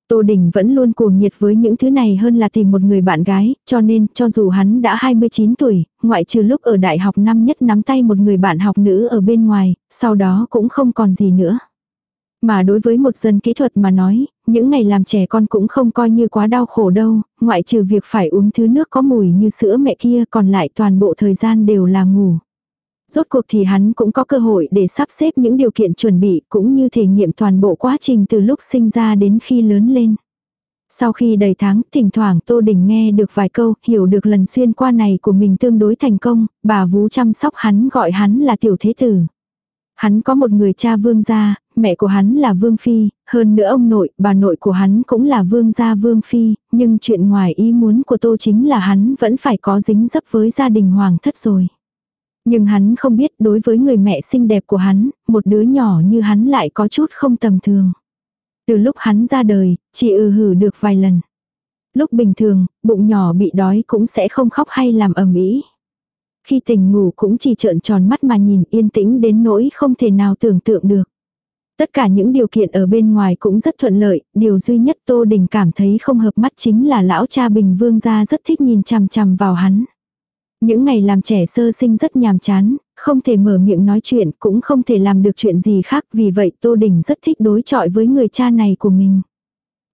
Tô Đình vẫn luôn cuồng nhiệt với những thứ này hơn là tìm một người bạn gái, cho nên cho dù hắn đã 29 tuổi, ngoại trừ lúc ở đại học năm nhất nắm tay một người bạn học nữ ở bên ngoài, sau đó cũng không còn gì nữa. Mà đối với một dân kỹ thuật mà nói, những ngày làm trẻ con cũng không coi như quá đau khổ đâu, ngoại trừ việc phải uống thứ nước có mùi như sữa mẹ kia còn lại toàn bộ thời gian đều là ngủ. Rốt cuộc thì hắn cũng có cơ hội để sắp xếp những điều kiện chuẩn bị cũng như thể nghiệm toàn bộ quá trình từ lúc sinh ra đến khi lớn lên. Sau khi đầy tháng, thỉnh thoảng Tô Đình nghe được vài câu, hiểu được lần xuyên qua này của mình tương đối thành công, bà vú chăm sóc hắn gọi hắn là tiểu thế tử. Hắn có một người cha vương gia, mẹ của hắn là vương phi, hơn nữa ông nội, bà nội của hắn cũng là vương gia vương phi, nhưng chuyện ngoài ý muốn của tô chính là hắn vẫn phải có dính dấp với gia đình hoàng thất rồi. Nhưng hắn không biết đối với người mẹ xinh đẹp của hắn, một đứa nhỏ như hắn lại có chút không tầm thường. Từ lúc hắn ra đời, chỉ ừ hử được vài lần. Lúc bình thường, bụng nhỏ bị đói cũng sẽ không khóc hay làm ầm ĩ. Khi tỉnh ngủ cũng chỉ trợn tròn mắt mà nhìn yên tĩnh đến nỗi không thể nào tưởng tượng được. Tất cả những điều kiện ở bên ngoài cũng rất thuận lợi, điều duy nhất Tô Đình cảm thấy không hợp mắt chính là lão cha Bình Vương gia rất thích nhìn chằm chằm vào hắn. Những ngày làm trẻ sơ sinh rất nhàm chán, không thể mở miệng nói chuyện cũng không thể làm được chuyện gì khác vì vậy Tô Đình rất thích đối chọi với người cha này của mình.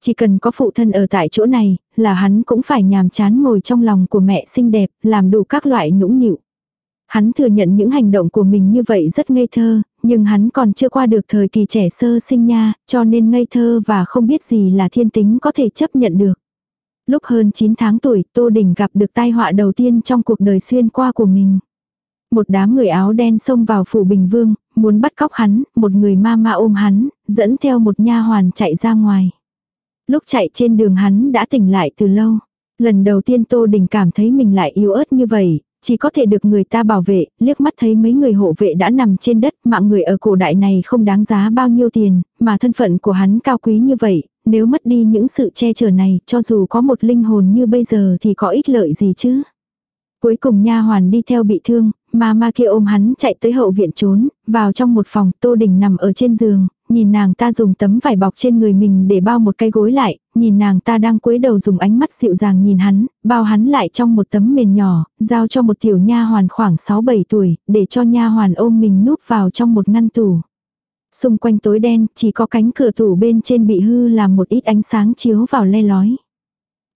Chỉ cần có phụ thân ở tại chỗ này, là hắn cũng phải nhàm chán ngồi trong lòng của mẹ xinh đẹp, làm đủ các loại nũng nịu. Hắn thừa nhận những hành động của mình như vậy rất ngây thơ, nhưng hắn còn chưa qua được thời kỳ trẻ sơ sinh nha, cho nên ngây thơ và không biết gì là thiên tính có thể chấp nhận được. Lúc hơn 9 tháng tuổi, Tô Đình gặp được tai họa đầu tiên trong cuộc đời xuyên qua của mình. Một đám người áo đen xông vào phủ Bình Vương, muốn bắt cóc hắn, một người ma ma ôm hắn, dẫn theo một nha hoàn chạy ra ngoài. Lúc chạy trên đường hắn đã tỉnh lại từ lâu. Lần đầu tiên Tô Đình cảm thấy mình lại yếu ớt như vậy, chỉ có thể được người ta bảo vệ, liếc mắt thấy mấy người hộ vệ đã nằm trên đất, mạng người ở cổ đại này không đáng giá bao nhiêu tiền, mà thân phận của hắn cao quý như vậy, nếu mất đi những sự che chở này, cho dù có một linh hồn như bây giờ thì có ích lợi gì chứ. Cuối cùng nha hoàn đi theo bị thương, mà ma kia ôm hắn chạy tới hậu viện trốn, vào trong một phòng, Tô Đình nằm ở trên giường, nhìn nàng ta dùng tấm vải bọc trên người mình để bao một cái gối lại, nhìn nàng ta đang cúi đầu dùng ánh mắt dịu dàng nhìn hắn, bao hắn lại trong một tấm mền nhỏ, giao cho một tiểu nha hoàn khoảng 6-7 tuổi, để cho nha hoàn ôm mình núp vào trong một ngăn tủ. Xung quanh tối đen, chỉ có cánh cửa tủ bên trên bị hư làm một ít ánh sáng chiếu vào le lói.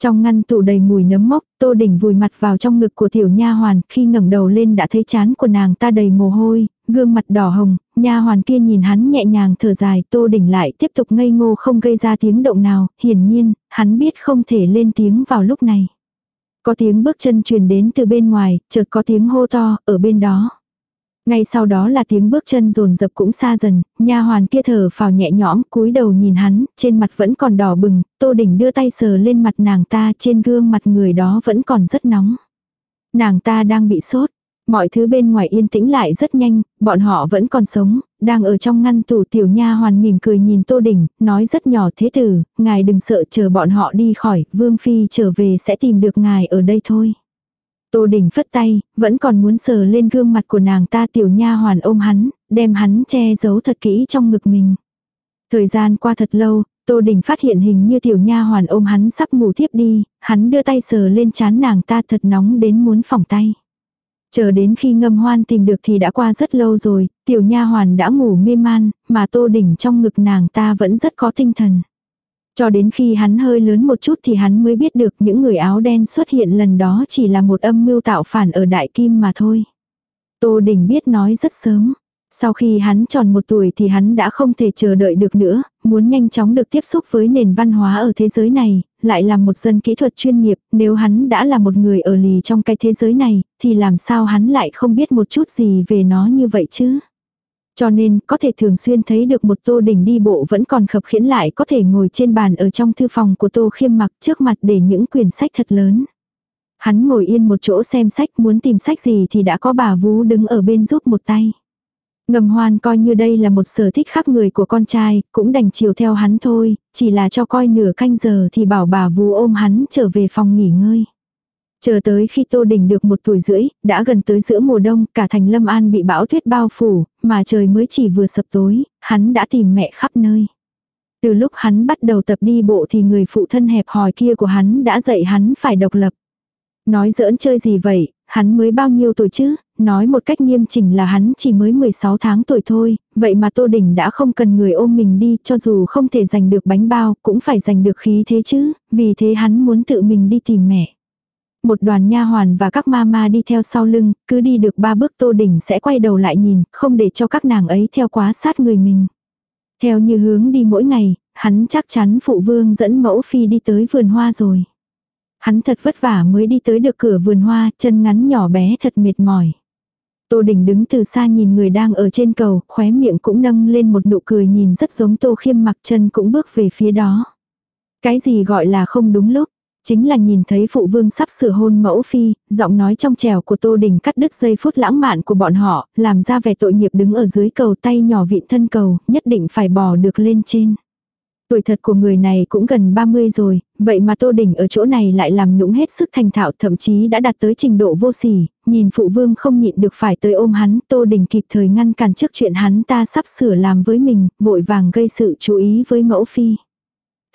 Trong ngăn tủ đầy mùi nấm mốc, Tô Đình vùi mặt vào trong ngực của tiểu nha hoàn, khi ngẩng đầu lên đã thấy chán của nàng ta đầy mồ hôi, gương mặt đỏ hồng, nha hoàn kia nhìn hắn nhẹ nhàng thở dài, Tô đỉnh lại tiếp tục ngây ngô không gây ra tiếng động nào, hiển nhiên, hắn biết không thể lên tiếng vào lúc này. Có tiếng bước chân truyền đến từ bên ngoài, chợt có tiếng hô to, ở bên đó. Ngay sau đó là tiếng bước chân rồn rập cũng xa dần, nha hoàn kia thở phào nhẹ nhõm, cúi đầu nhìn hắn, trên mặt vẫn còn đỏ bừng, Tô đỉnh đưa tay sờ lên mặt nàng ta, trên gương mặt người đó vẫn còn rất nóng. Nàng ta đang bị sốt, mọi thứ bên ngoài yên tĩnh lại rất nhanh, bọn họ vẫn còn sống, đang ở trong ngăn tủ tiểu nha hoàn mỉm cười nhìn Tô Đình, nói rất nhỏ thế tử, ngài đừng sợ chờ bọn họ đi khỏi, Vương Phi trở về sẽ tìm được ngài ở đây thôi. Tô Đình phất tay, vẫn còn muốn sờ lên gương mặt của nàng ta tiểu nha hoàn ôm hắn, đem hắn che giấu thật kỹ trong ngực mình. Thời gian qua thật lâu, Tô Đình phát hiện hình như tiểu nha hoàn ôm hắn sắp ngủ tiếp đi, hắn đưa tay sờ lên chán nàng ta thật nóng đến muốn phỏng tay. Chờ đến khi ngâm hoan tìm được thì đã qua rất lâu rồi, tiểu nha hoàn đã ngủ mê man, mà Tô đỉnh trong ngực nàng ta vẫn rất có tinh thần. Cho đến khi hắn hơi lớn một chút thì hắn mới biết được những người áo đen xuất hiện lần đó chỉ là một âm mưu tạo phản ở Đại Kim mà thôi. Tô Đình biết nói rất sớm. Sau khi hắn tròn một tuổi thì hắn đã không thể chờ đợi được nữa, muốn nhanh chóng được tiếp xúc với nền văn hóa ở thế giới này, lại là một dân kỹ thuật chuyên nghiệp, nếu hắn đã là một người ở lì trong cái thế giới này, thì làm sao hắn lại không biết một chút gì về nó như vậy chứ? Cho nên, có thể thường xuyên thấy được một tô đỉnh đi bộ vẫn còn khập khiễng lại có thể ngồi trên bàn ở trong thư phòng của tô khiêm mặc trước mặt để những quyển sách thật lớn. Hắn ngồi yên một chỗ xem sách muốn tìm sách gì thì đã có bà vú đứng ở bên giúp một tay. Ngầm hoan coi như đây là một sở thích khác người của con trai, cũng đành chiều theo hắn thôi, chỉ là cho coi nửa canh giờ thì bảo bà vú ôm hắn trở về phòng nghỉ ngơi. Chờ tới khi Tô Đình được một tuổi rưỡi, đã gần tới giữa mùa đông, cả thành Lâm An bị bão tuyết bao phủ, mà trời mới chỉ vừa sập tối, hắn đã tìm mẹ khắp nơi. Từ lúc hắn bắt đầu tập đi bộ thì người phụ thân hẹp hòi kia của hắn đã dạy hắn phải độc lập. Nói giỡn chơi gì vậy, hắn mới bao nhiêu tuổi chứ, nói một cách nghiêm chỉnh là hắn chỉ mới 16 tháng tuổi thôi, vậy mà Tô Đình đã không cần người ôm mình đi cho dù không thể giành được bánh bao cũng phải giành được khí thế chứ, vì thế hắn muốn tự mình đi tìm mẹ. Một đoàn nha hoàn và các mama đi theo sau lưng, cứ đi được ba bước Tô Đình sẽ quay đầu lại nhìn, không để cho các nàng ấy theo quá sát người mình. Theo như hướng đi mỗi ngày, hắn chắc chắn phụ vương dẫn mẫu phi đi tới vườn hoa rồi. Hắn thật vất vả mới đi tới được cửa vườn hoa, chân ngắn nhỏ bé thật mệt mỏi. Tô Đình đứng từ xa nhìn người đang ở trên cầu, khóe miệng cũng nâng lên một nụ cười nhìn rất giống Tô Khiêm mặc chân cũng bước về phía đó. Cái gì gọi là không đúng lúc, chính là nhìn thấy phụ vương sắp sửa hôn mẫu phi, giọng nói trong trèo của Tô Đình cắt đứt giây phút lãng mạn của bọn họ, làm ra vẻ tội nghiệp đứng ở dưới cầu tay nhỏ vịn thân cầu, nhất định phải bò được lên trên. Tuổi thật của người này cũng gần 30 rồi, vậy mà Tô Đình ở chỗ này lại làm nũng hết sức thành thạo thậm chí đã đạt tới trình độ vô sỉ, nhìn phụ vương không nhịn được phải tới ôm hắn, Tô Đình kịp thời ngăn cản trước chuyện hắn ta sắp sửa làm với mình, vội vàng gây sự chú ý với mẫu phi.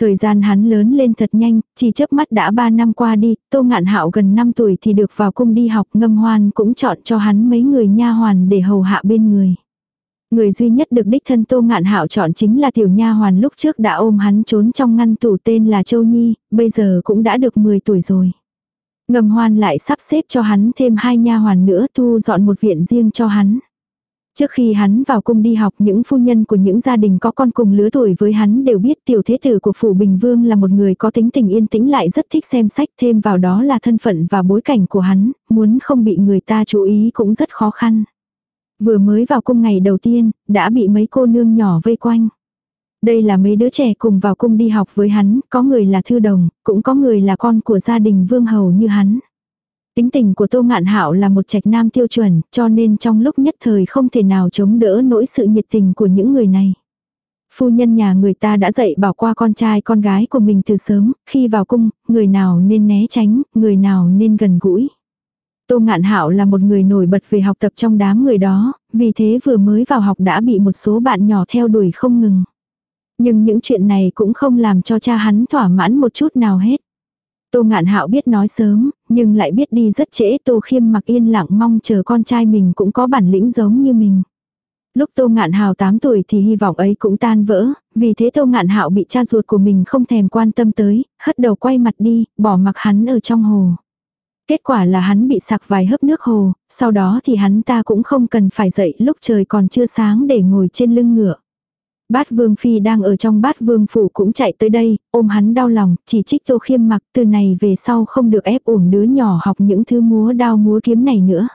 Thời gian hắn lớn lên thật nhanh, chỉ chớp mắt đã 3 năm qua đi, Tô Ngạn Hạo gần 5 tuổi thì được vào cung đi học, Ngâm Hoan cũng chọn cho hắn mấy người nha hoàn để hầu hạ bên người. Người duy nhất được đích thân Tô Ngạn Hạo chọn chính là tiểu nha hoàn lúc trước đã ôm hắn trốn trong ngăn tủ tên là Châu Nhi, bây giờ cũng đã được 10 tuổi rồi. Ngầm hoan lại sắp xếp cho hắn thêm hai nha hoàn nữa thu dọn một viện riêng cho hắn. Trước khi hắn vào cung đi học những phu nhân của những gia đình có con cùng lứa tuổi với hắn đều biết tiểu thế tử của Phủ Bình Vương là một người có tính tình yên tĩnh lại rất thích xem sách thêm vào đó là thân phận và bối cảnh của hắn, muốn không bị người ta chú ý cũng rất khó khăn. Vừa mới vào cung ngày đầu tiên, đã bị mấy cô nương nhỏ vây quanh. Đây là mấy đứa trẻ cùng vào cung đi học với hắn, có người là thư đồng, cũng có người là con của gia đình vương hầu như hắn. Tính tình của Tô Ngạn Hạo là một trạch nam tiêu chuẩn, cho nên trong lúc nhất thời không thể nào chống đỡ nỗi sự nhiệt tình của những người này. Phu nhân nhà người ta đã dạy bảo qua con trai con gái của mình từ sớm, khi vào cung, người nào nên né tránh, người nào nên gần gũi. Tô Ngạn Hạo là một người nổi bật về học tập trong đám người đó, vì thế vừa mới vào học đã bị một số bạn nhỏ theo đuổi không ngừng. Nhưng những chuyện này cũng không làm cho cha hắn thỏa mãn một chút nào hết. Tô Ngạn Hạo biết nói sớm, nhưng lại biết đi rất trễ, Tô Khiêm mặc yên lặng mong chờ con trai mình cũng có bản lĩnh giống như mình. Lúc Tô Ngạn Hào 8 tuổi thì hy vọng ấy cũng tan vỡ, vì thế Tô Ngạn Hạo bị cha ruột của mình không thèm quan tâm tới, hất đầu quay mặt đi, bỏ mặc hắn ở trong hồ. Kết quả là hắn bị sạc vài hớp nước hồ, sau đó thì hắn ta cũng không cần phải dậy lúc trời còn chưa sáng để ngồi trên lưng ngựa. Bát Vương Phi đang ở trong bát Vương Phủ cũng chạy tới đây, ôm hắn đau lòng, chỉ trích Tô Khiêm mặc từ này về sau không được ép uổng đứa nhỏ học những thứ múa đao múa kiếm này nữa.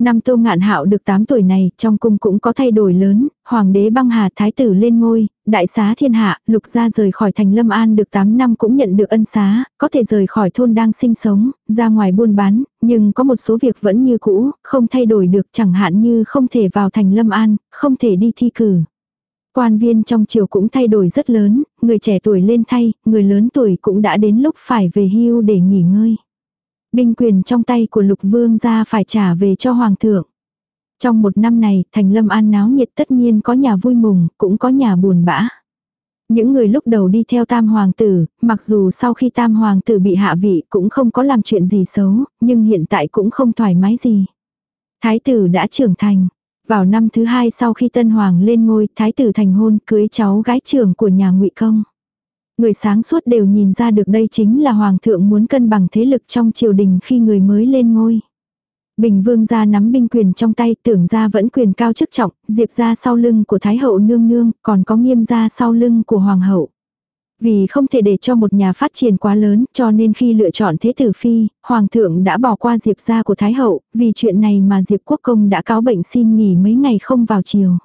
Năm Tô Ngạn Hạo được 8 tuổi này, trong cung cũng có thay đổi lớn, hoàng đế băng hà thái tử lên ngôi, đại xá thiên hạ, lục gia rời khỏi thành Lâm An được 8 năm cũng nhận được ân xá, có thể rời khỏi thôn đang sinh sống, ra ngoài buôn bán, nhưng có một số việc vẫn như cũ, không thay đổi được chẳng hạn như không thể vào thành Lâm An, không thể đi thi cử. Quan viên trong triều cũng thay đổi rất lớn, người trẻ tuổi lên thay, người lớn tuổi cũng đã đến lúc phải về hưu để nghỉ ngơi. Binh quyền trong tay của lục vương ra phải trả về cho hoàng thượng. Trong một năm này, thành lâm an náo nhiệt tất nhiên có nhà vui mừng, cũng có nhà buồn bã. Những người lúc đầu đi theo tam hoàng tử, mặc dù sau khi tam hoàng tử bị hạ vị cũng không có làm chuyện gì xấu, nhưng hiện tại cũng không thoải mái gì. Thái tử đã trưởng thành. Vào năm thứ hai sau khi tân hoàng lên ngôi, thái tử thành hôn cưới cháu gái trưởng của nhà ngụy công. Người sáng suốt đều nhìn ra được đây chính là hoàng thượng muốn cân bằng thế lực trong triều đình khi người mới lên ngôi. Bình vương gia nắm binh quyền trong tay tưởng ra vẫn quyền cao chức trọng, diệp ra sau lưng của thái hậu nương nương, còn có nghiêm ra sau lưng của hoàng hậu. Vì không thể để cho một nhà phát triển quá lớn cho nên khi lựa chọn thế tử phi, hoàng thượng đã bỏ qua diệp gia của thái hậu, vì chuyện này mà diệp quốc công đã cáo bệnh xin nghỉ mấy ngày không vào chiều.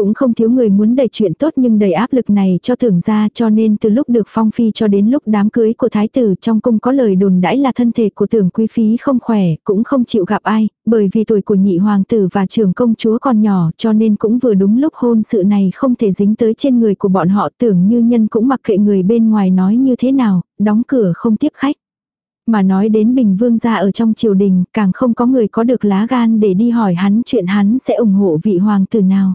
Cũng không thiếu người muốn đẩy chuyện tốt nhưng đầy áp lực này cho thưởng ra cho nên từ lúc được phong phi cho đến lúc đám cưới của thái tử trong cung có lời đồn đãi là thân thể của tưởng quý phí không khỏe, cũng không chịu gặp ai, bởi vì tuổi của nhị hoàng tử và trưởng công chúa còn nhỏ cho nên cũng vừa đúng lúc hôn sự này không thể dính tới trên người của bọn họ tưởng như nhân cũng mặc kệ người bên ngoài nói như thế nào, đóng cửa không tiếp khách. Mà nói đến Bình Vương gia ở trong triều đình, càng không có người có được lá gan để đi hỏi hắn chuyện hắn sẽ ủng hộ vị hoàng tử nào.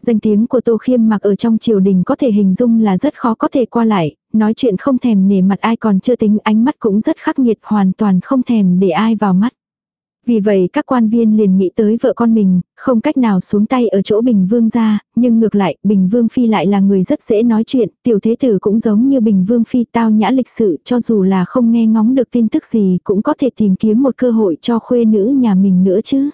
Danh tiếng của Tô Khiêm mặc ở trong triều đình có thể hình dung là rất khó có thể qua lại, nói chuyện không thèm nể mặt ai còn chưa tính ánh mắt cũng rất khắc nghiệt hoàn toàn không thèm để ai vào mắt. Vì vậy các quan viên liền nghĩ tới vợ con mình, không cách nào xuống tay ở chỗ Bình Vương ra, nhưng ngược lại, Bình Vương Phi lại là người rất dễ nói chuyện, tiểu thế tử cũng giống như Bình Vương Phi tao nhã lịch sự cho dù là không nghe ngóng được tin tức gì cũng có thể tìm kiếm một cơ hội cho khuê nữ nhà mình nữa chứ.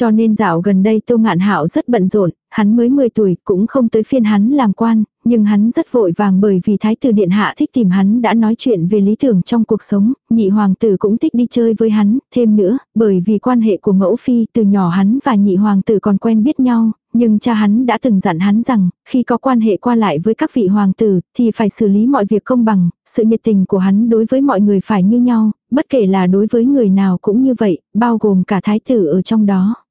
Cho nên dạo gần đây Tô Ngạn Hạo rất bận rộn, hắn mới 10 tuổi cũng không tới phiên hắn làm quan, nhưng hắn rất vội vàng bởi vì Thái tử Điện Hạ thích tìm hắn đã nói chuyện về lý tưởng trong cuộc sống, nhị hoàng tử cũng thích đi chơi với hắn, thêm nữa, bởi vì quan hệ của mẫu phi từ nhỏ hắn và nhị hoàng tử còn quen biết nhau, nhưng cha hắn đã từng dặn hắn rằng, khi có quan hệ qua lại với các vị hoàng tử, thì phải xử lý mọi việc công bằng, sự nhiệt tình của hắn đối với mọi người phải như nhau, bất kể là đối với người nào cũng như vậy, bao gồm cả thái tử ở trong đó.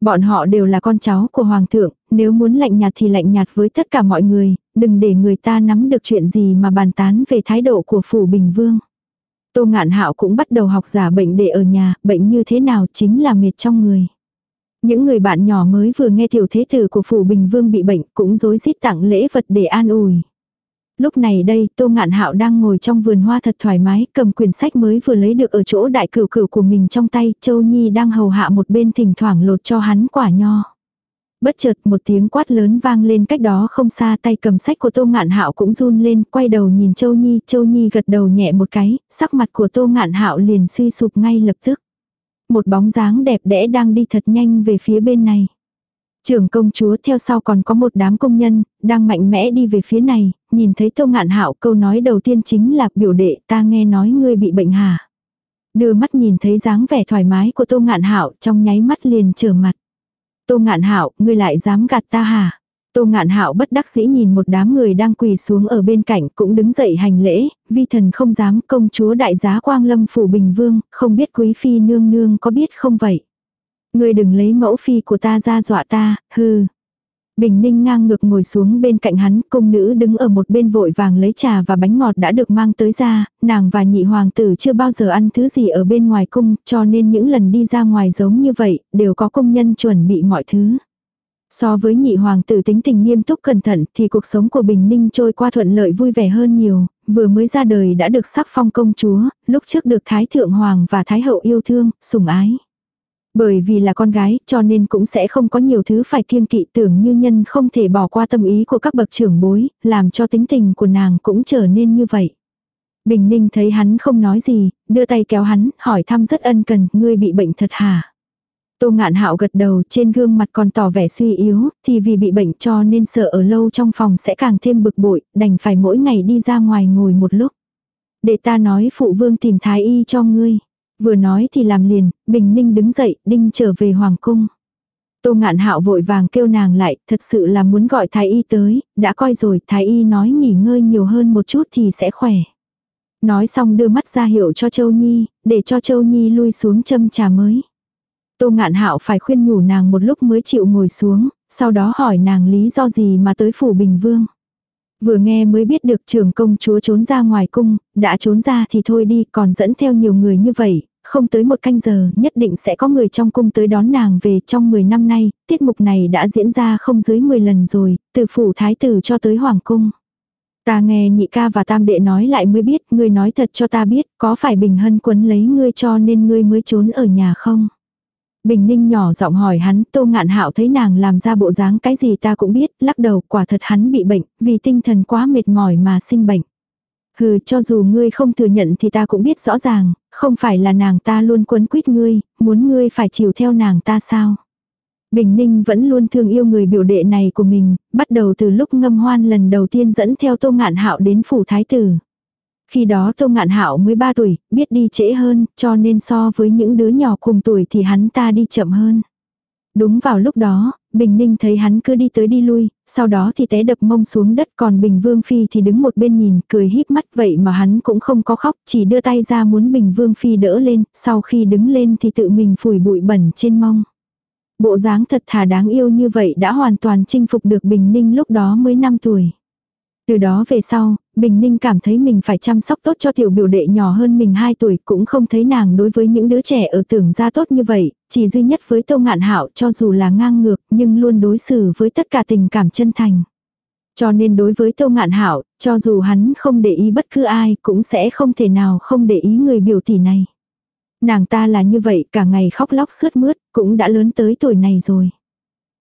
Bọn họ đều là con cháu của hoàng thượng, nếu muốn lạnh nhạt thì lạnh nhạt với tất cả mọi người, đừng để người ta nắm được chuyện gì mà bàn tán về thái độ của phủ bình vương. Tô ngạn hạo cũng bắt đầu học giả bệnh để ở nhà, bệnh như thế nào chính là mệt trong người. Những người bạn nhỏ mới vừa nghe tiểu thế tử của phủ bình vương bị bệnh cũng rối rít tặng lễ vật để an ủi. Lúc này đây, Tô Ngạn Hạo đang ngồi trong vườn hoa thật thoải mái, cầm quyển sách mới vừa lấy được ở chỗ đại cửu cửu của mình trong tay, Châu Nhi đang hầu hạ một bên thỉnh thoảng lột cho hắn quả nho. Bất chợt một tiếng quát lớn vang lên cách đó không xa tay cầm sách của Tô Ngạn Hạo cũng run lên, quay đầu nhìn Châu Nhi, Châu Nhi gật đầu nhẹ một cái, sắc mặt của Tô Ngạn Hạo liền suy sụp ngay lập tức. Một bóng dáng đẹp đẽ đang đi thật nhanh về phía bên này. Trưởng công chúa theo sau còn có một đám công nhân, đang mạnh mẽ đi về phía này, nhìn thấy Tô Ngạn Hạo câu nói đầu tiên chính là biểu đệ ta nghe nói ngươi bị bệnh hả. Đưa mắt nhìn thấy dáng vẻ thoải mái của Tô Ngạn Hạo trong nháy mắt liền trở mặt. Tô Ngạn Hạo, ngươi lại dám gạt ta hả? Tô Ngạn Hạo bất đắc dĩ nhìn một đám người đang quỳ xuống ở bên cạnh cũng đứng dậy hành lễ, vi thần không dám công chúa đại giá Quang Lâm phủ Bình Vương, không biết quý phi nương nương có biết không vậy? Ngươi đừng lấy mẫu phi của ta ra dọa ta, hừ. Bình ninh ngang ngược ngồi xuống bên cạnh hắn, cung nữ đứng ở một bên vội vàng lấy trà và bánh ngọt đã được mang tới ra, nàng và nhị hoàng tử chưa bao giờ ăn thứ gì ở bên ngoài cung, cho nên những lần đi ra ngoài giống như vậy, đều có công nhân chuẩn bị mọi thứ. So với nhị hoàng tử tính tình nghiêm túc cẩn thận thì cuộc sống của Bình Ninh trôi qua thuận lợi vui vẻ hơn nhiều, vừa mới ra đời đã được sắc phong công chúa, lúc trước được Thái Thượng Hoàng và Thái Hậu yêu thương, sủng ái. Bởi vì là con gái cho nên cũng sẽ không có nhiều thứ phải kiêng kỵ tưởng như nhân không thể bỏ qua tâm ý của các bậc trưởng bối, làm cho tính tình của nàng cũng trở nên như vậy. Bình Ninh thấy hắn không nói gì, đưa tay kéo hắn, hỏi thăm rất ân cần, ngươi bị bệnh thật hả? Tô ngạn hạo gật đầu trên gương mặt còn tỏ vẻ suy yếu, thì vì bị bệnh cho nên sợ ở lâu trong phòng sẽ càng thêm bực bội, đành phải mỗi ngày đi ra ngoài ngồi một lúc. Để ta nói phụ vương tìm thái y cho ngươi. Vừa nói thì làm liền, Bình Ninh đứng dậy, đinh trở về Hoàng Cung. Tô ngạn hạo vội vàng kêu nàng lại, thật sự là muốn gọi thái y tới, đã coi rồi, thái y nói nghỉ ngơi nhiều hơn một chút thì sẽ khỏe. Nói xong đưa mắt ra hiệu cho Châu Nhi, để cho Châu Nhi lui xuống châm trà mới. Tô ngạn hạo phải khuyên nhủ nàng một lúc mới chịu ngồi xuống, sau đó hỏi nàng lý do gì mà tới phủ Bình Vương. Vừa nghe mới biết được trưởng công chúa trốn ra ngoài cung, đã trốn ra thì thôi đi, còn dẫn theo nhiều người như vậy, không tới một canh giờ, nhất định sẽ có người trong cung tới đón nàng về trong 10 năm nay, tiết mục này đã diễn ra không dưới 10 lần rồi, từ phủ thái tử cho tới hoàng cung. Ta nghe nhị ca và tam đệ nói lại mới biết, ngươi nói thật cho ta biết, có phải Bình Hân quấn lấy ngươi cho nên ngươi mới trốn ở nhà không? Bình Ninh nhỏ giọng hỏi hắn, Tô Ngạn Hạo thấy nàng làm ra bộ dáng cái gì ta cũng biết, lắc đầu, quả thật hắn bị bệnh, vì tinh thần quá mệt mỏi mà sinh bệnh. Hừ, cho dù ngươi không thừa nhận thì ta cũng biết rõ ràng, không phải là nàng ta luôn quấn quýt ngươi, muốn ngươi phải chiều theo nàng ta sao. Bình Ninh vẫn luôn thương yêu người biểu đệ này của mình, bắt đầu từ lúc ngâm hoan lần đầu tiên dẫn theo Tô Ngạn Hạo đến phủ thái tử. Khi đó Tô Ngạn Hạo mới 3 tuổi, biết đi trễ hơn, cho nên so với những đứa nhỏ cùng tuổi thì hắn ta đi chậm hơn. Đúng vào lúc đó, Bình Ninh thấy hắn cứ đi tới đi lui, sau đó thì té đập mông xuống đất còn Bình Vương Phi thì đứng một bên nhìn, cười híp mắt vậy mà hắn cũng không có khóc, chỉ đưa tay ra muốn Bình Vương Phi đỡ lên, sau khi đứng lên thì tự mình phủi bụi bẩn trên mông. Bộ dáng thật thà đáng yêu như vậy đã hoàn toàn chinh phục được Bình Ninh lúc đó mới 5 tuổi. Từ đó về sau, Bình Ninh cảm thấy mình phải chăm sóc tốt cho tiểu biểu đệ nhỏ hơn mình 2 tuổi cũng không thấy nàng đối với những đứa trẻ ở tưởng ra tốt như vậy, chỉ duy nhất với Tô Ngạn Hạo cho dù là ngang ngược nhưng luôn đối xử với tất cả tình cảm chân thành. Cho nên đối với Tô Ngạn Hạo, cho dù hắn không để ý bất cứ ai cũng sẽ không thể nào không để ý người biểu tỷ này. Nàng ta là như vậy cả ngày khóc lóc sướt mướt cũng đã lớn tới tuổi này rồi.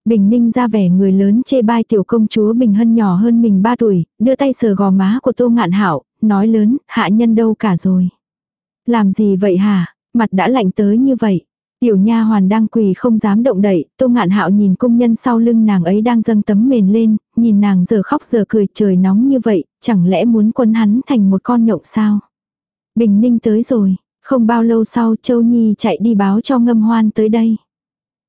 Bình Ninh ra vẻ người lớn chê bai tiểu công chúa Bình Hân nhỏ hơn mình 3 tuổi, đưa tay sờ gò má của Tô Ngạn Hạo, nói lớn, hạ nhân đâu cả rồi. Làm gì vậy hả, mặt đã lạnh tới như vậy. Tiểu nha hoàn đang quỳ không dám động đậy, Tô Ngạn Hạo nhìn công nhân sau lưng nàng ấy đang dâng tấm mền lên, nhìn nàng giờ khóc giờ cười trời nóng như vậy, chẳng lẽ muốn quân hắn thành một con nhộng sao? Bình Ninh tới rồi, không bao lâu sau Châu Nhi chạy đi báo cho ngâm hoan tới đây.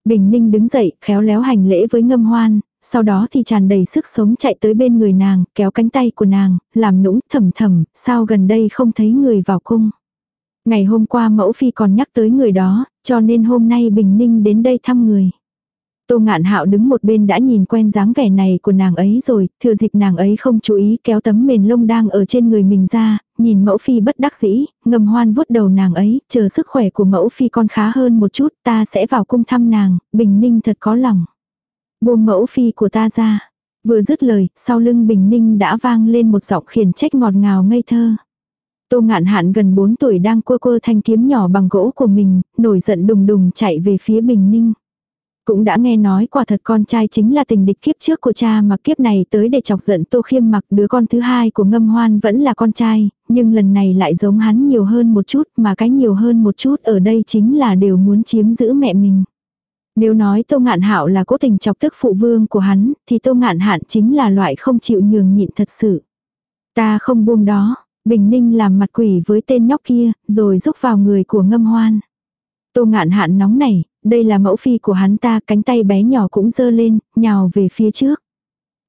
Bình Ninh đứng dậy, khéo léo hành lễ với ngâm hoan, sau đó thì tràn đầy sức sống chạy tới bên người nàng, kéo cánh tay của nàng, làm nũng thầm thầm, sao gần đây không thấy người vào cung. Ngày hôm qua mẫu phi còn nhắc tới người đó, cho nên hôm nay Bình Ninh đến đây thăm người. Tô ngạn hạo đứng một bên đã nhìn quen dáng vẻ này của nàng ấy rồi, thừa dịp nàng ấy không chú ý kéo tấm mền lông đang ở trên người mình ra, nhìn mẫu phi bất đắc dĩ, ngầm hoan vuốt đầu nàng ấy, chờ sức khỏe của mẫu phi con khá hơn một chút, ta sẽ vào cung thăm nàng, bình ninh thật có lòng. Buông mẫu phi của ta ra. Vừa dứt lời, sau lưng bình ninh đã vang lên một giọng khiển trách ngọt ngào ngây thơ. Tô ngạn hạn gần 4 tuổi đang cua cua thanh kiếm nhỏ bằng gỗ của mình, nổi giận đùng đùng chạy về phía bình ninh. Cũng đã nghe nói quả thật con trai chính là tình địch kiếp trước của cha mà kiếp này tới để chọc giận tô khiêm mặc đứa con thứ hai của ngâm hoan vẫn là con trai, nhưng lần này lại giống hắn nhiều hơn một chút mà cái nhiều hơn một chút ở đây chính là đều muốn chiếm giữ mẹ mình. Nếu nói Tô Ngạn Hạo là cố tình chọc tức phụ vương của hắn, thì Tô Ngạn Hạn chính là loại không chịu nhường nhịn thật sự. Ta không buông đó, Bình Ninh làm mặt quỷ với tên nhóc kia, rồi rúc vào người của ngâm hoan. Tô Ngạn Hạn nóng nảy, đây là mẫu phi của hắn ta, cánh tay bé nhỏ cũng dơ lên, nhào về phía trước.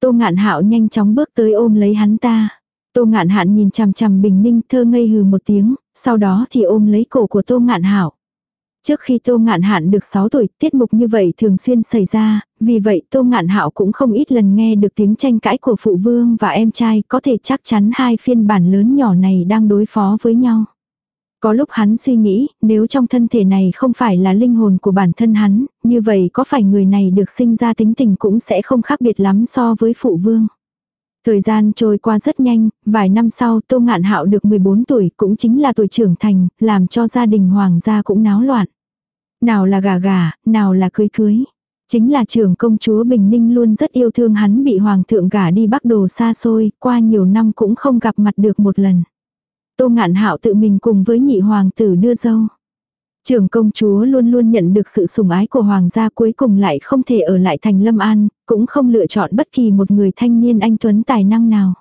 Tô Ngạn Hạo nhanh chóng bước tới ôm lấy hắn ta. Tô Ngạn Hạn nhìn chằm chằm Bình Ninh thơ ngây hừ một tiếng, sau đó thì ôm lấy cổ của Tô Ngạn Hạo. Trước khi Tô Ngạn Hạn được 6 tuổi, tiết mục như vậy thường xuyên xảy ra, vì vậy Tô Ngạn Hạo cũng không ít lần nghe được tiếng tranh cãi của phụ vương và em trai, có thể chắc chắn hai phiên bản lớn nhỏ này đang đối phó với nhau. Có lúc hắn suy nghĩ, nếu trong thân thể này không phải là linh hồn của bản thân hắn, như vậy có phải người này được sinh ra tính tình cũng sẽ không khác biệt lắm so với phụ vương. Thời gian trôi qua rất nhanh, vài năm sau Tô Ngạn Hạo được 14 tuổi cũng chính là tuổi trưởng thành, làm cho gia đình hoàng gia cũng náo loạn. Nào là gà gà, nào là cưới cưới. Chính là trưởng công chúa Bình Ninh luôn rất yêu thương hắn bị hoàng thượng gả đi bắc đồ xa xôi, qua nhiều năm cũng không gặp mặt được một lần. Tô ngạn hạo tự mình cùng với nhị hoàng tử đưa dâu. Trưởng công chúa luôn luôn nhận được sự sủng ái của hoàng gia cuối cùng lại không thể ở lại thành Lâm An, cũng không lựa chọn bất kỳ một người thanh niên anh tuấn tài năng nào.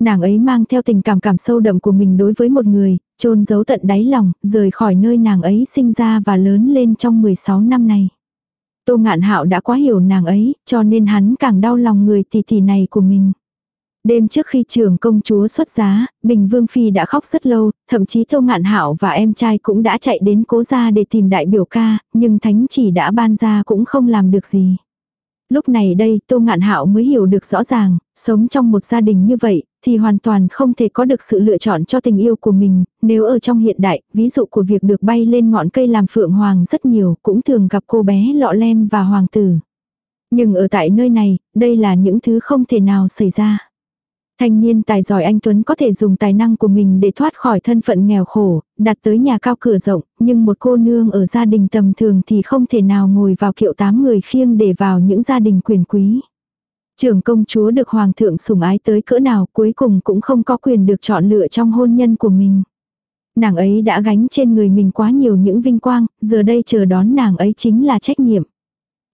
Nàng ấy mang theo tình cảm cảm sâu đậm của mình đối với một người, chôn giấu tận đáy lòng, rời khỏi nơi nàng ấy sinh ra và lớn lên trong 16 năm này. Tô ngạn hạo đã quá hiểu nàng ấy, cho nên hắn càng đau lòng người tỷ tỷ này của mình. Đêm trước khi trưởng công chúa xuất giá, Bình Vương Phi đã khóc rất lâu, thậm chí Tô Ngạn Hạo và em trai cũng đã chạy đến cố gia để tìm đại biểu ca, nhưng thánh chỉ đã ban ra cũng không làm được gì. Lúc này đây Tô Ngạn Hạo mới hiểu được rõ ràng, sống trong một gia đình như vậy, thì hoàn toàn không thể có được sự lựa chọn cho tình yêu của mình, nếu ở trong hiện đại, ví dụ của việc được bay lên ngọn cây làm phượng hoàng rất nhiều, cũng thường gặp cô bé lọ lem và hoàng tử. Nhưng ở tại nơi này, đây là những thứ không thể nào xảy ra. Thanh niên tài giỏi anh Tuấn có thể dùng tài năng của mình để thoát khỏi thân phận nghèo khổ, đặt tới nhà cao cửa rộng, nhưng một cô nương ở gia đình tầm thường thì không thể nào ngồi vào kiệu tám người khiêng để vào những gia đình quyền quý. Trưởng công chúa được hoàng thượng sủng ái tới cỡ nào cuối cùng cũng không có quyền được chọn lựa trong hôn nhân của mình. Nàng ấy đã gánh trên người mình quá nhiều những vinh quang, giờ đây chờ đón nàng ấy chính là trách nhiệm.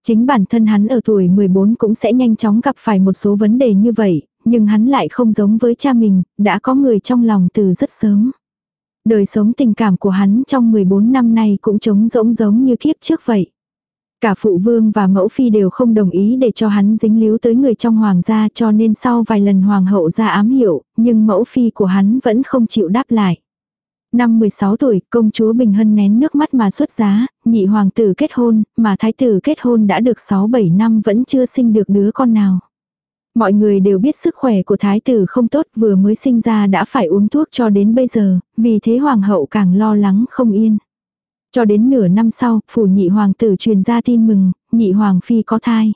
Chính bản thân hắn ở tuổi 14 cũng sẽ nhanh chóng gặp phải một số vấn đề như vậy, nhưng hắn lại không giống với cha mình, đã có người trong lòng từ rất sớm. Đời sống tình cảm của hắn trong 14 năm nay cũng trống rỗng giống như kiếp trước vậy. Cả phụ vương và mẫu phi đều không đồng ý để cho hắn dính líu tới người trong hoàng gia cho nên sau vài lần hoàng hậu ra ám hiệu, nhưng mẫu phi của hắn vẫn không chịu đáp lại. Năm 16 tuổi, công chúa Bình Hân nén nước mắt mà xuất giá, nhị hoàng tử kết hôn, mà thái tử kết hôn đã được 6-7 năm vẫn chưa sinh được đứa con nào. Mọi người đều biết sức khỏe của thái tử không tốt vừa mới sinh ra đã phải uống thuốc cho đến bây giờ, vì thế hoàng hậu càng lo lắng không yên. Cho đến nửa năm sau, phủ nhị hoàng tử truyền ra tin mừng, nhị hoàng phi có thai.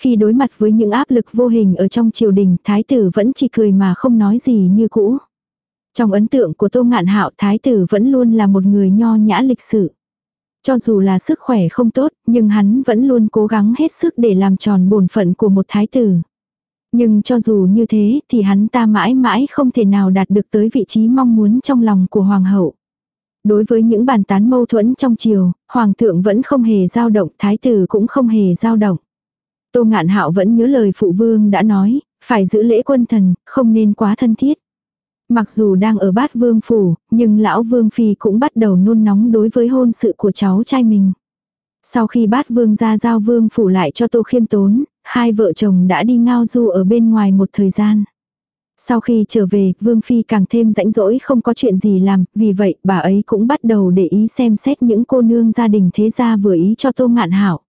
Khi đối mặt với những áp lực vô hình ở trong triều đình, thái tử vẫn chỉ cười mà không nói gì như cũ. Trong ấn tượng của Tô Ngạn Hạo, thái tử vẫn luôn là một người nho nhã lịch sự. Cho dù là sức khỏe không tốt, nhưng hắn vẫn luôn cố gắng hết sức để làm tròn bổn phận của một thái tử. Nhưng cho dù như thế thì hắn ta mãi mãi không thể nào đạt được tới vị trí mong muốn trong lòng của hoàng hậu. Đối với những bàn tán mâu thuẫn trong triều, hoàng thượng vẫn không hề dao động, thái tử cũng không hề dao động. Tô ngạn hạo vẫn nhớ lời phụ vương đã nói, phải giữ lễ quân thần, không nên quá thân thiết. Mặc dù đang ở bát vương phủ, nhưng lão vương phi cũng bắt đầu nôn nóng đối với hôn sự của cháu trai mình. Sau khi bát vương ra giao vương phủ lại cho tô khiêm tốn, hai vợ chồng đã đi ngao du ở bên ngoài một thời gian. Sau khi trở về, Vương Phi càng thêm rãnh rỗi không có chuyện gì làm, vì vậy bà ấy cũng bắt đầu để ý xem xét những cô nương gia đình thế gia vừa ý cho Tô Ngạn Hảo.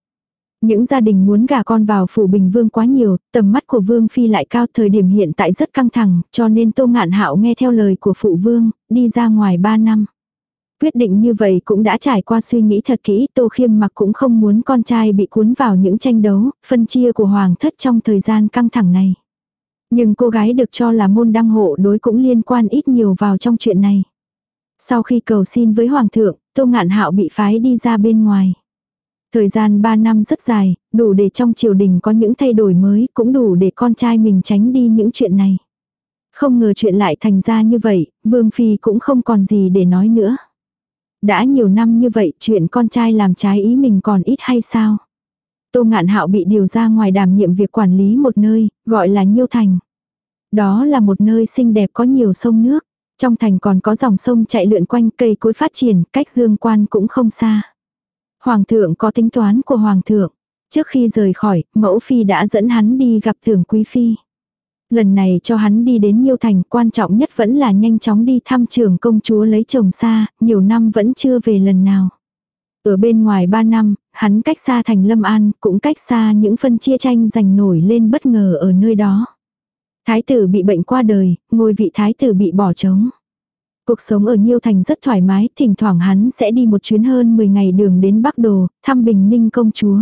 Những gia đình muốn gả con vào phủ bình vương quá nhiều, tầm mắt của vương phi lại cao thời điểm hiện tại rất căng thẳng, cho nên tô ngạn hạo nghe theo lời của phụ vương, đi ra ngoài 3 năm. Quyết định như vậy cũng đã trải qua suy nghĩ thật kỹ, tô khiêm mặc cũng không muốn con trai bị cuốn vào những tranh đấu, phân chia của hoàng thất trong thời gian căng thẳng này. Nhưng cô gái được cho là môn đăng hộ đối cũng liên quan ít nhiều vào trong chuyện này. Sau khi cầu xin với hoàng thượng, tô ngạn hạo bị phái đi ra bên ngoài. Thời gian 3 năm rất dài, đủ để trong triều đình có những thay đổi mới, cũng đủ để con trai mình tránh đi những chuyện này. Không ngờ chuyện lại thành ra như vậy, Vương Phi cũng không còn gì để nói nữa. Đã nhiều năm như vậy, chuyện con trai làm trái ý mình còn ít hay sao? Tô Ngạn Hạo bị điều ra ngoài đảm nhiệm việc quản lý một nơi, gọi là Nhiêu Thành. Đó là một nơi xinh đẹp có nhiều sông nước. Trong thành còn có dòng sông chạy lượn quanh cây cối phát triển, cách dương quan cũng không xa. Hoàng thượng có tính toán của hoàng thượng. Trước khi rời khỏi, mẫu phi đã dẫn hắn đi gặp tưởng quý phi. Lần này cho hắn đi đến Nhiêu Thành, quan trọng nhất vẫn là nhanh chóng đi thăm trưởng công chúa lấy chồng xa, nhiều năm vẫn chưa về lần nào. Ở bên ngoài ba năm, hắn cách xa thành Lâm An, cũng cách xa những phân chia tranh giành nổi lên bất ngờ ở nơi đó. Thái tử bị bệnh qua đời, ngôi vị thái tử bị bỏ trống. Cuộc sống ở Nhiêu Thành rất thoải mái, thỉnh thoảng hắn sẽ đi một chuyến hơn 10 ngày đường đến Bắc Đồ, thăm Bình Ninh công chúa.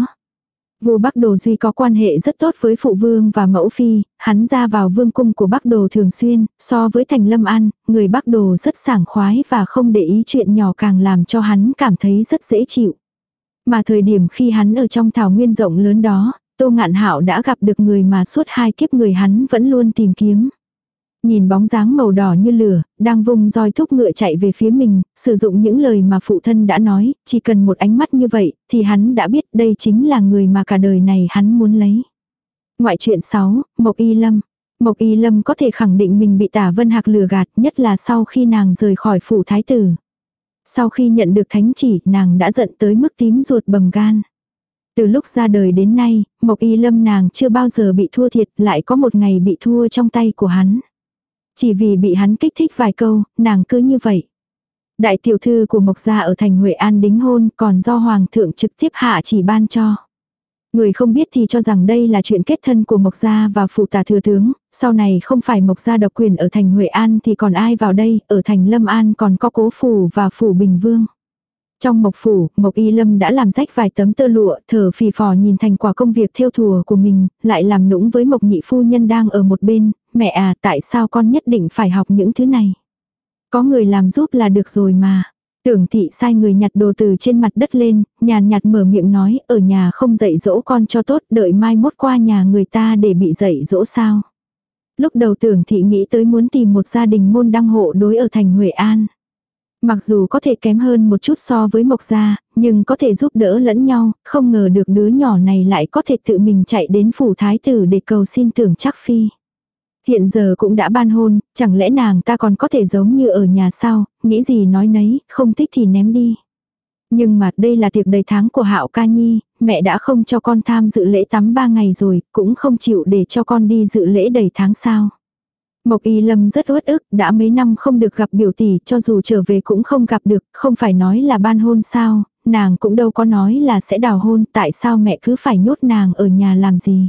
Vua Bắc Đồ Duy có quan hệ rất tốt với phụ vương và mẫu phi, hắn ra vào vương cung của Bắc Đồ thường xuyên, so với thành Lâm An, người Bắc Đồ rất sảng khoái và không để ý chuyện nhỏ càng làm cho hắn cảm thấy rất dễ chịu. Mà thời điểm khi hắn ở trong thảo nguyên rộng lớn đó, Tô Ngạn Hạo đã gặp được người mà suốt hai kiếp người hắn vẫn luôn tìm kiếm. Nhìn bóng dáng màu đỏ như lửa, đang vùng roi thúc ngựa chạy về phía mình, sử dụng những lời mà phụ thân đã nói, chỉ cần một ánh mắt như vậy, thì hắn đã biết đây chính là người mà cả đời này hắn muốn lấy. Ngoại truyện 6, Mộc Y Lâm Mộc Y Lâm có thể khẳng định mình bị tả vân hạc lừa gạt nhất là sau khi nàng rời khỏi phủ thái tử. Sau khi nhận được thánh chỉ, nàng đã giận tới mức tím ruột bầm gan. Từ lúc ra đời đến nay, Mộc Y Lâm nàng chưa bao giờ bị thua thiệt, lại có một ngày bị thua trong tay của hắn. Chỉ vì bị hắn kích thích vài câu, nàng cứ như vậy. Đại tiểu thư của Mộc Gia ở thành Huệ An đính hôn còn do Hoàng thượng trực tiếp hạ chỉ ban cho. Người không biết thì cho rằng đây là chuyện kết thân của Mộc Gia và phụ tả thừa tướng, sau này không phải Mộc Gia độc quyền ở thành Huệ An thì còn ai vào đây, ở thành Lâm An còn có cố phủ và phủ Bình Vương. Trong mộc phủ, mộc y lâm đã làm rách vài tấm tơ lụa, thở phì phò nhìn thành quả công việc theo thùa của mình, lại làm nũng với mộc nhị phu nhân đang ở một bên, mẹ à tại sao con nhất định phải học những thứ này. Có người làm giúp là được rồi mà. Tưởng thị sai người nhặt đồ từ trên mặt đất lên, nhàn nhạt mở miệng nói, ở nhà không dạy dỗ con cho tốt, đợi mai mốt qua nhà người ta để bị dạy dỗ sao. Lúc đầu tưởng thị nghĩ tới muốn tìm một gia đình môn đăng hộ đối ở thành Huệ An. Mặc dù có thể kém hơn một chút so với Mộc Gia, nhưng có thể giúp đỡ lẫn nhau, không ngờ được đứa nhỏ này lại có thể tự mình chạy đến phủ thái tử để cầu xin tưởng chắc phi. Hiện giờ cũng đã ban hôn, chẳng lẽ nàng ta còn có thể giống như ở nhà sao, nghĩ gì nói nấy, không thích thì ném đi. Nhưng mà đây là tiệc đầy tháng của Hạo Ca Nhi, mẹ đã không cho con tham dự lễ tắm ba ngày rồi, cũng không chịu để cho con đi dự lễ đầy tháng sao. Mộc Y Lâm rất uất ức, đã mấy năm không được gặp biểu tỷ, cho dù trở về cũng không gặp được, không phải nói là ban hôn sao, nàng cũng đâu có nói là sẽ đào hôn, tại sao mẹ cứ phải nhốt nàng ở nhà làm gì.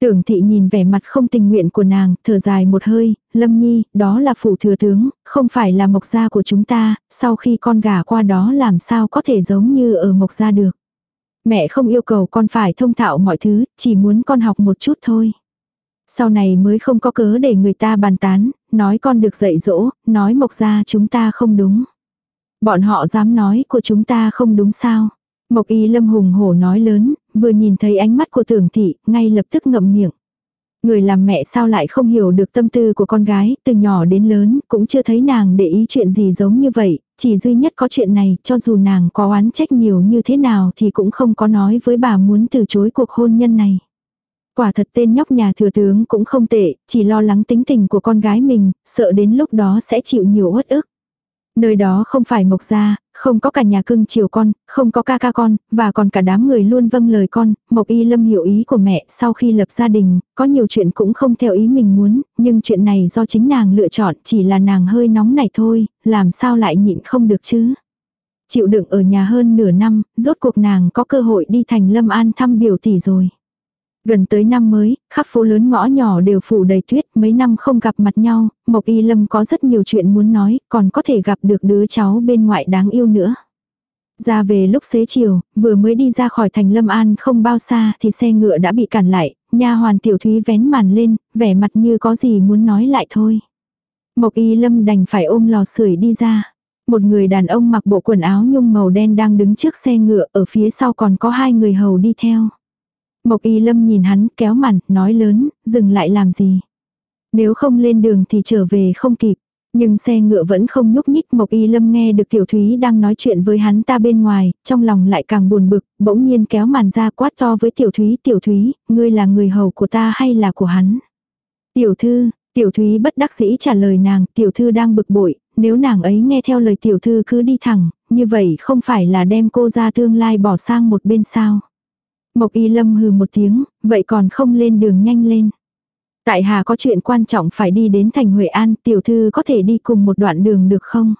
Tưởng thị nhìn vẻ mặt không tình nguyện của nàng, thở dài một hơi, Lâm Nhi, đó là phủ thừa tướng, không phải là mộc gia của chúng ta, sau khi con gả qua đó làm sao có thể giống như ở mộc gia được. Mẹ không yêu cầu con phải thông thạo mọi thứ, chỉ muốn con học một chút thôi. Sau này mới không có cớ để người ta bàn tán, nói con được dạy dỗ, nói mộc gia chúng ta không đúng. Bọn họ dám nói của chúng ta không đúng sao. Mộc y lâm hùng hổ nói lớn, vừa nhìn thấy ánh mắt của tưởng thị, ngay lập tức ngậm miệng. Người làm mẹ sao lại không hiểu được tâm tư của con gái, từ nhỏ đến lớn, cũng chưa thấy nàng để ý chuyện gì giống như vậy, chỉ duy nhất có chuyện này, cho dù nàng có oán trách nhiều như thế nào thì cũng không có nói với bà muốn từ chối cuộc hôn nhân này. Quả thật tên nhóc nhà thừa tướng cũng không tệ, chỉ lo lắng tính tình của con gái mình, sợ đến lúc đó sẽ chịu nhiều uất ức. Nơi đó không phải mộc gia, không có cả nhà cưng chiều con, không có ca ca con, và còn cả đám người luôn vâng lời con, Mộc Y Lâm hiểu ý của mẹ, sau khi lập gia đình, có nhiều chuyện cũng không theo ý mình muốn, nhưng chuyện này do chính nàng lựa chọn, chỉ là nàng hơi nóng này thôi, làm sao lại nhịn không được chứ. Chịu đựng ở nhà hơn nửa năm, rốt cuộc nàng có cơ hội đi thành Lâm An thăm biểu tỷ rồi. Gần tới năm mới, khắp phố lớn ngõ nhỏ đều phủ đầy tuyết, mấy năm không gặp mặt nhau, Mộc Y Lâm có rất nhiều chuyện muốn nói, còn có thể gặp được đứa cháu bên ngoại đáng yêu nữa. Ra về lúc xế chiều, vừa mới đi ra khỏi thành Lâm An không bao xa thì xe ngựa đã bị cản lại, nha hoàn tiểu thúy vén màn lên, vẻ mặt như có gì muốn nói lại thôi. Mộc Y Lâm đành phải ôm lò sưởi đi ra. Một người đàn ông mặc bộ quần áo nhung màu đen đang đứng trước xe ngựa, ở phía sau còn có hai người hầu đi theo. Mộc Y Lâm nhìn hắn kéo màn, nói lớn, dừng lại làm gì. Nếu không lên đường thì trở về không kịp. Nhưng xe ngựa vẫn không nhúc nhích Mộc Y Lâm nghe được Tiểu Thúy đang nói chuyện với hắn ta bên ngoài, trong lòng lại càng buồn bực, bỗng nhiên kéo màn ra quát to với Tiểu Thúy, Tiểu Thúy, ngươi là người hầu của ta hay là của hắn? Tiểu Thư, Tiểu Thúy bất đắc dĩ trả lời nàng, Tiểu Thư đang bực bội, nếu nàng ấy nghe theo lời Tiểu Thư cứ đi thẳng, như vậy không phải là đem cô ra tương lai bỏ sang một bên sao? Mộc Y Lâm hừ một tiếng, vậy còn không lên đường nhanh lên. Tại Hà có chuyện quan trọng phải đi đến thành Huệ An, tiểu thư có thể đi cùng một đoạn đường được không?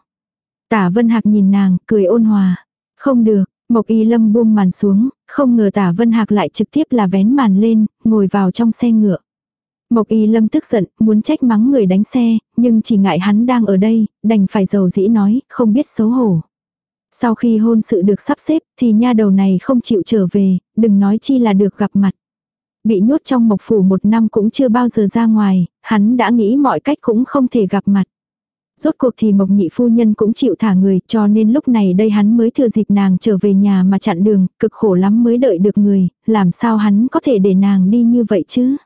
Tả Vân Hạc nhìn nàng, cười ôn hòa. Không được, Mộc Y Lâm buông màn xuống, không ngờ Tả Vân Hạc lại trực tiếp là vén màn lên, ngồi vào trong xe ngựa. Mộc Y Lâm tức giận, muốn trách mắng người đánh xe, nhưng chỉ ngại hắn đang ở đây, đành phải dầu dĩ nói, không biết xấu hổ. Sau khi hôn sự được sắp xếp thì nha đầu này không chịu trở về, đừng nói chi là được gặp mặt. Bị nhốt trong mộc phủ một năm cũng chưa bao giờ ra ngoài, hắn đã nghĩ mọi cách cũng không thể gặp mặt. Rốt cuộc thì mộc nhị phu nhân cũng chịu thả người cho nên lúc này đây hắn mới thừa dịp nàng trở về nhà mà chặn đường, cực khổ lắm mới đợi được người, làm sao hắn có thể để nàng đi như vậy chứ.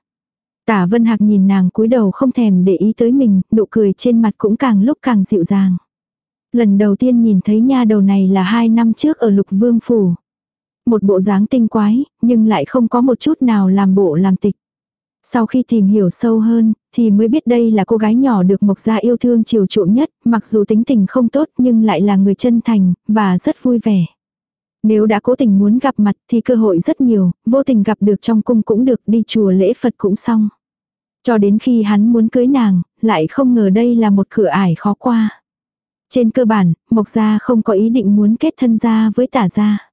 Tả Vân Hạc nhìn nàng cúi đầu không thèm để ý tới mình, nụ cười trên mặt cũng càng lúc càng dịu dàng. Lần đầu tiên nhìn thấy nha đầu này là hai năm trước ở lục vương phủ. Một bộ dáng tinh quái, nhưng lại không có một chút nào làm bộ làm tịch. Sau khi tìm hiểu sâu hơn, thì mới biết đây là cô gái nhỏ được Mộc Gia yêu thương chiều chuộng nhất, mặc dù tính tình không tốt nhưng lại là người chân thành, và rất vui vẻ. Nếu đã cố tình muốn gặp mặt thì cơ hội rất nhiều, vô tình gặp được trong cung cũng được, đi chùa lễ Phật cũng xong. Cho đến khi hắn muốn cưới nàng, lại không ngờ đây là một cửa ải khó qua. Trên cơ bản, Mộc Gia không có ý định muốn kết thân gia với tả gia.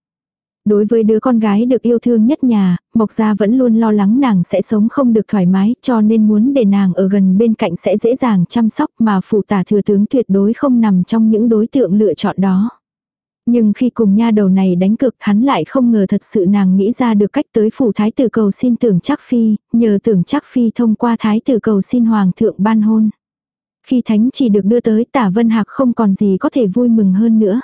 Đối với đứa con gái được yêu thương nhất nhà, Mộc Gia vẫn luôn lo lắng nàng sẽ sống không được thoải mái cho nên muốn để nàng ở gần bên cạnh sẽ dễ dàng chăm sóc mà phủ tả thừa tướng tuyệt đối không nằm trong những đối tượng lựa chọn đó. Nhưng khi cùng nha đầu này đánh cực hắn lại không ngờ thật sự nàng nghĩ ra được cách tới phủ thái tử cầu xin tưởng chắc phi, nhờ tưởng chắc phi thông qua thái tử cầu xin hoàng thượng ban hôn. Khi thánh chỉ được đưa tới tả vân hạc không còn gì có thể vui mừng hơn nữa.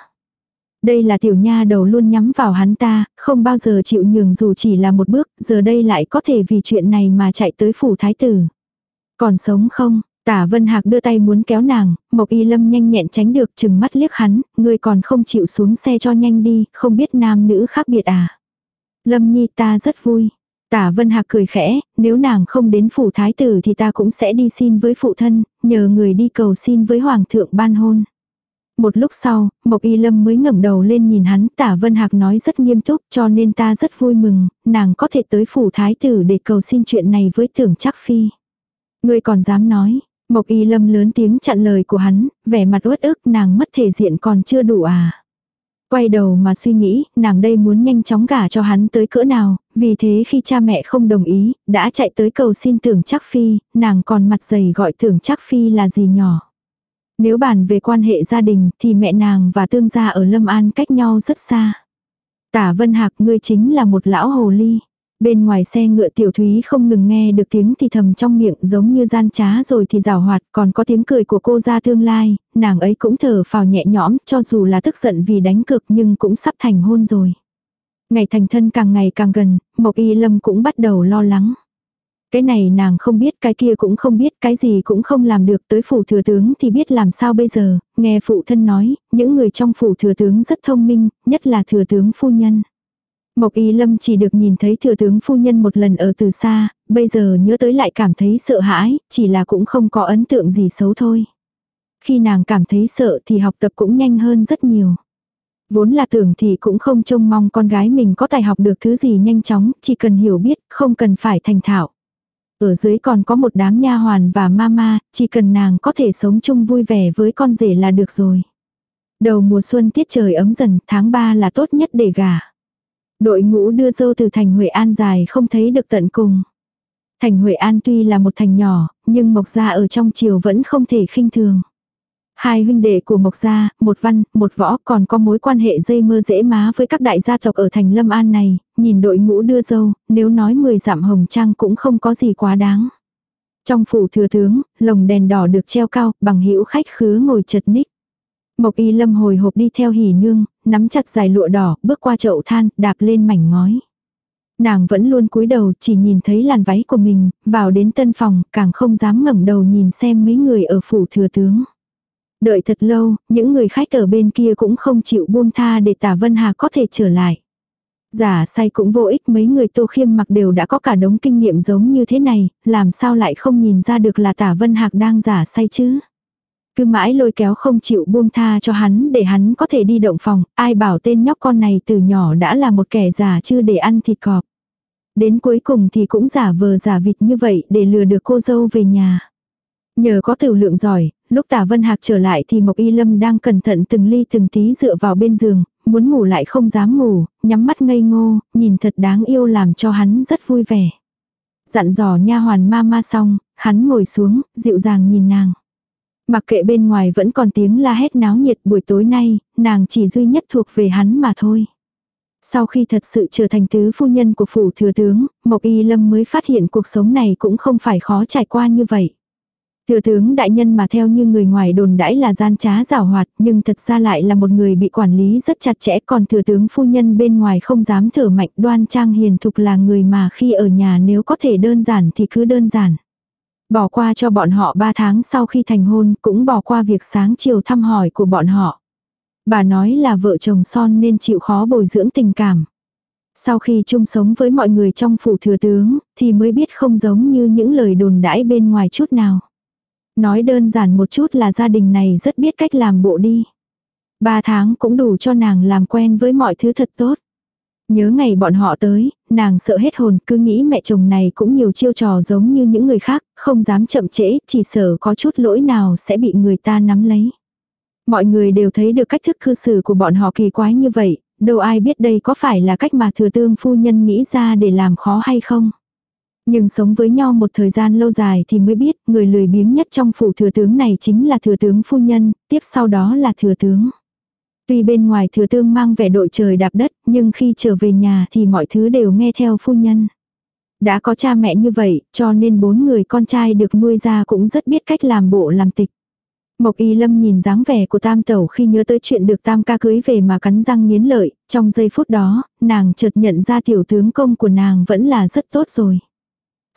Đây là tiểu nha đầu luôn nhắm vào hắn ta, không bao giờ chịu nhường dù chỉ là một bước, giờ đây lại có thể vì chuyện này mà chạy tới phủ thái tử. Còn sống không? Tả Vân Hạc đưa tay muốn kéo nàng, Mộc Y Lâm nhanh nhẹn tránh được chừng mắt liếc hắn, ngươi còn không chịu xuống xe cho nhanh đi, không biết nam nữ khác biệt à. Lâm Nhi ta rất vui. Tả Vân Hạc cười khẽ, nếu nàng không đến phủ thái tử thì ta cũng sẽ đi xin với phụ thân, nhờ người đi cầu xin với hoàng thượng ban hôn. Một lúc sau, Mộc Y Lâm mới ngẩng đầu lên nhìn hắn, Tả Vân Hạc nói rất nghiêm túc cho nên ta rất vui mừng, nàng có thể tới phủ thái tử để cầu xin chuyện này với tưởng Trác phi. Ngươi còn dám nói, Mộc Y Lâm lớn tiếng chặn lời của hắn, vẻ mặt uất ức nàng mất thể diện còn chưa đủ à. Quay đầu mà suy nghĩ, nàng đây muốn nhanh chóng gả cho hắn tới cỡ nào, vì thế khi cha mẹ không đồng ý, đã chạy tới cầu xin tưởng chắc phi, nàng còn mặt dày gọi tưởng chắc phi là gì nhỏ. Nếu bàn về quan hệ gia đình thì mẹ nàng và tương gia ở Lâm An cách nhau rất xa. Tả Vân Hạc ngươi chính là một lão hồ ly. Bên ngoài xe ngựa tiểu thúy không ngừng nghe được tiếng thì thầm trong miệng giống như gian trá rồi thì rào hoạt còn có tiếng cười của cô ra tương lai, nàng ấy cũng thở phào nhẹ nhõm cho dù là tức giận vì đánh cực nhưng cũng sắp thành hôn rồi. Ngày thành thân càng ngày càng gần, Mộc Y Lâm cũng bắt đầu lo lắng. Cái này nàng không biết, cái kia cũng không biết, cái gì cũng không làm được tới phủ thừa tướng thì biết làm sao bây giờ, nghe phụ thân nói, những người trong phủ thừa tướng rất thông minh, nhất là thừa tướng phu nhân. Mộc Y Lâm chỉ được nhìn thấy thừa tướng phu nhân một lần ở từ xa, bây giờ nhớ tới lại cảm thấy sợ hãi, chỉ là cũng không có ấn tượng gì xấu thôi. Khi nàng cảm thấy sợ thì học tập cũng nhanh hơn rất nhiều. Vốn là tưởng thì cũng không trông mong con gái mình có tài học được thứ gì nhanh chóng, chỉ cần hiểu biết, không cần phải thành thạo. Ở dưới còn có một đám nha hoàn và mama, chỉ cần nàng có thể sống chung vui vẻ với con rể là được rồi. Đầu mùa xuân tiết trời ấm dần, tháng 3 là tốt nhất để gả. Đội ngũ đưa dâu từ thành Huệ An dài không thấy được tận cùng. Thành Huệ An tuy là một thành nhỏ, nhưng Mộc Gia ở trong triều vẫn không thể khinh thường. Hai huynh đệ của Mộc Gia, một văn, một võ còn có mối quan hệ dây mơ dễ má với các đại gia tộc ở thành Lâm An này, nhìn đội ngũ đưa dâu, nếu nói 10 giảm hồng trang cũng không có gì quá đáng. Trong phủ thừa tướng, lồng đèn đỏ được treo cao, bằng hữu khách khứa ngồi chật ních. Mộc y lâm hồi hộp đi theo hỉ nương, nắm chặt dài lụa đỏ, bước qua chậu than, đạp lên mảnh ngói. Nàng vẫn luôn cúi đầu, chỉ nhìn thấy làn váy của mình, vào đến tân phòng, càng không dám ngẩng đầu nhìn xem mấy người ở phủ thừa tướng. Đợi thật lâu, những người khách ở bên kia cũng không chịu buông tha để tả Vân Hà có thể trở lại. Giả say cũng vô ích mấy người tô khiêm mặc đều đã có cả đống kinh nghiệm giống như thế này, làm sao lại không nhìn ra được là tả Vân Hạc đang giả say chứ. Cứ mãi lôi kéo không chịu buông tha cho hắn để hắn có thể đi động phòng, ai bảo tên nhóc con này từ nhỏ đã là một kẻ giả chưa để ăn thịt cọp. Đến cuối cùng thì cũng giả vờ giả vịt như vậy để lừa được cô dâu về nhà. Nhờ có tiểu lượng giỏi, lúc tả Vân Hạc trở lại thì Mộc Y Lâm đang cẩn thận từng ly từng tí dựa vào bên giường, muốn ngủ lại không dám ngủ, nhắm mắt ngây ngô, nhìn thật đáng yêu làm cho hắn rất vui vẻ. Dặn dò nha hoàn ma ma xong, hắn ngồi xuống, dịu dàng nhìn nàng. Mặc kệ bên ngoài vẫn còn tiếng la hét náo nhiệt buổi tối nay, nàng chỉ duy nhất thuộc về hắn mà thôi. Sau khi thật sự trở thành tứ phu nhân của phủ thừa tướng, Mộc Y Lâm mới phát hiện cuộc sống này cũng không phải khó trải qua như vậy. Thừa tướng đại nhân mà theo như người ngoài đồn đãi là gian trá rào hoạt, nhưng thật ra lại là một người bị quản lý rất chặt chẽ, còn thừa tướng phu nhân bên ngoài không dám thở mạnh đoan trang hiền thục là người mà khi ở nhà nếu có thể đơn giản thì cứ đơn giản. Bỏ qua cho bọn họ 3 tháng sau khi thành hôn, cũng bỏ qua việc sáng chiều thăm hỏi của bọn họ. Bà nói là vợ chồng son nên chịu khó bồi dưỡng tình cảm. Sau khi chung sống với mọi người trong phủ thừa tướng, thì mới biết không giống như những lời đồn đãi bên ngoài chút nào. Nói đơn giản một chút là gia đình này rất biết cách làm bộ đi. Ba tháng cũng đủ cho nàng làm quen với mọi thứ thật tốt. Nhớ ngày bọn họ tới, nàng sợ hết hồn, cứ nghĩ mẹ chồng này cũng nhiều chiêu trò giống như những người khác, không dám chậm trễ, chỉ sợ có chút lỗi nào sẽ bị người ta nắm lấy. Mọi người đều thấy được cách thức cư xử của bọn họ kỳ quái như vậy, đâu ai biết đây có phải là cách mà thừa tương phu nhân nghĩ ra để làm khó hay không. Nhưng sống với nhau một thời gian lâu dài thì mới biết người lười biếng nhất trong phủ thừa tướng này chính là thừa tướng phu nhân, tiếp sau đó là thừa tướng. Tuy bên ngoài thừa tương mang vẻ đội trời đạp đất, nhưng khi trở về nhà thì mọi thứ đều nghe theo phu nhân. Đã có cha mẹ như vậy, cho nên bốn người con trai được nuôi ra cũng rất biết cách làm bộ làm tịch. Mộc Y Lâm nhìn dáng vẻ của Tam Tẩu khi nhớ tới chuyện được Tam ca cưới về mà cắn răng nghiến lợi, trong giây phút đó, nàng chợt nhận ra tiểu tướng công của nàng vẫn là rất tốt rồi.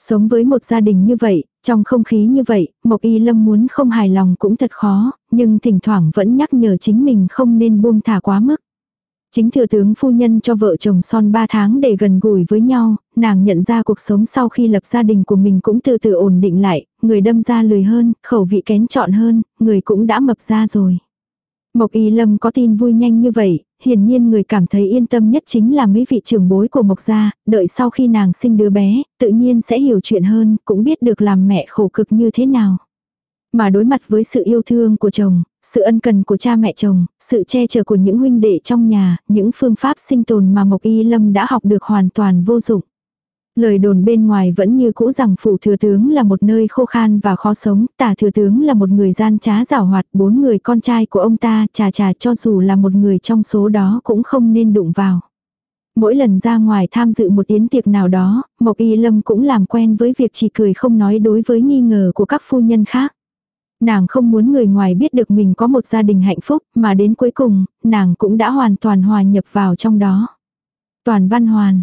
Sống với một gia đình như vậy, trong không khí như vậy, Mộc Y Lâm muốn không hài lòng cũng thật khó, nhưng thỉnh thoảng vẫn nhắc nhở chính mình không nên buông thả quá mức. Chính thừa tướng phu nhân cho vợ chồng son 3 tháng để gần gũi với nhau, nàng nhận ra cuộc sống sau khi lập gia đình của mình cũng từ từ ổn định lại, người đâm ra lười hơn, khẩu vị kén chọn hơn, người cũng đã mập ra rồi. Mộc Y Lâm có tin vui nhanh như vậy, hiển nhiên người cảm thấy yên tâm nhất chính là mấy vị trưởng bối của Mộc Gia, đợi sau khi nàng sinh đứa bé, tự nhiên sẽ hiểu chuyện hơn, cũng biết được làm mẹ khổ cực như thế nào. Mà đối mặt với sự yêu thương của chồng, sự ân cần của cha mẹ chồng, sự che chở của những huynh đệ trong nhà, những phương pháp sinh tồn mà Mộc Y Lâm đã học được hoàn toàn vô dụng. Lời đồn bên ngoài vẫn như cũ rằng phủ thừa tướng là một nơi khô khan và khó sống, tả thừa tướng là một người gian trá giảo hoạt, bốn người con trai của ông ta, trà trà cho dù là một người trong số đó cũng không nên đụng vào. Mỗi lần ra ngoài tham dự một yến tiệc nào đó, Mộc Y Lâm cũng làm quen với việc chỉ cười không nói đối với nghi ngờ của các phu nhân khác. Nàng không muốn người ngoài biết được mình có một gia đình hạnh phúc, mà đến cuối cùng, nàng cũng đã hoàn toàn hòa nhập vào trong đó. Toàn văn hoàn,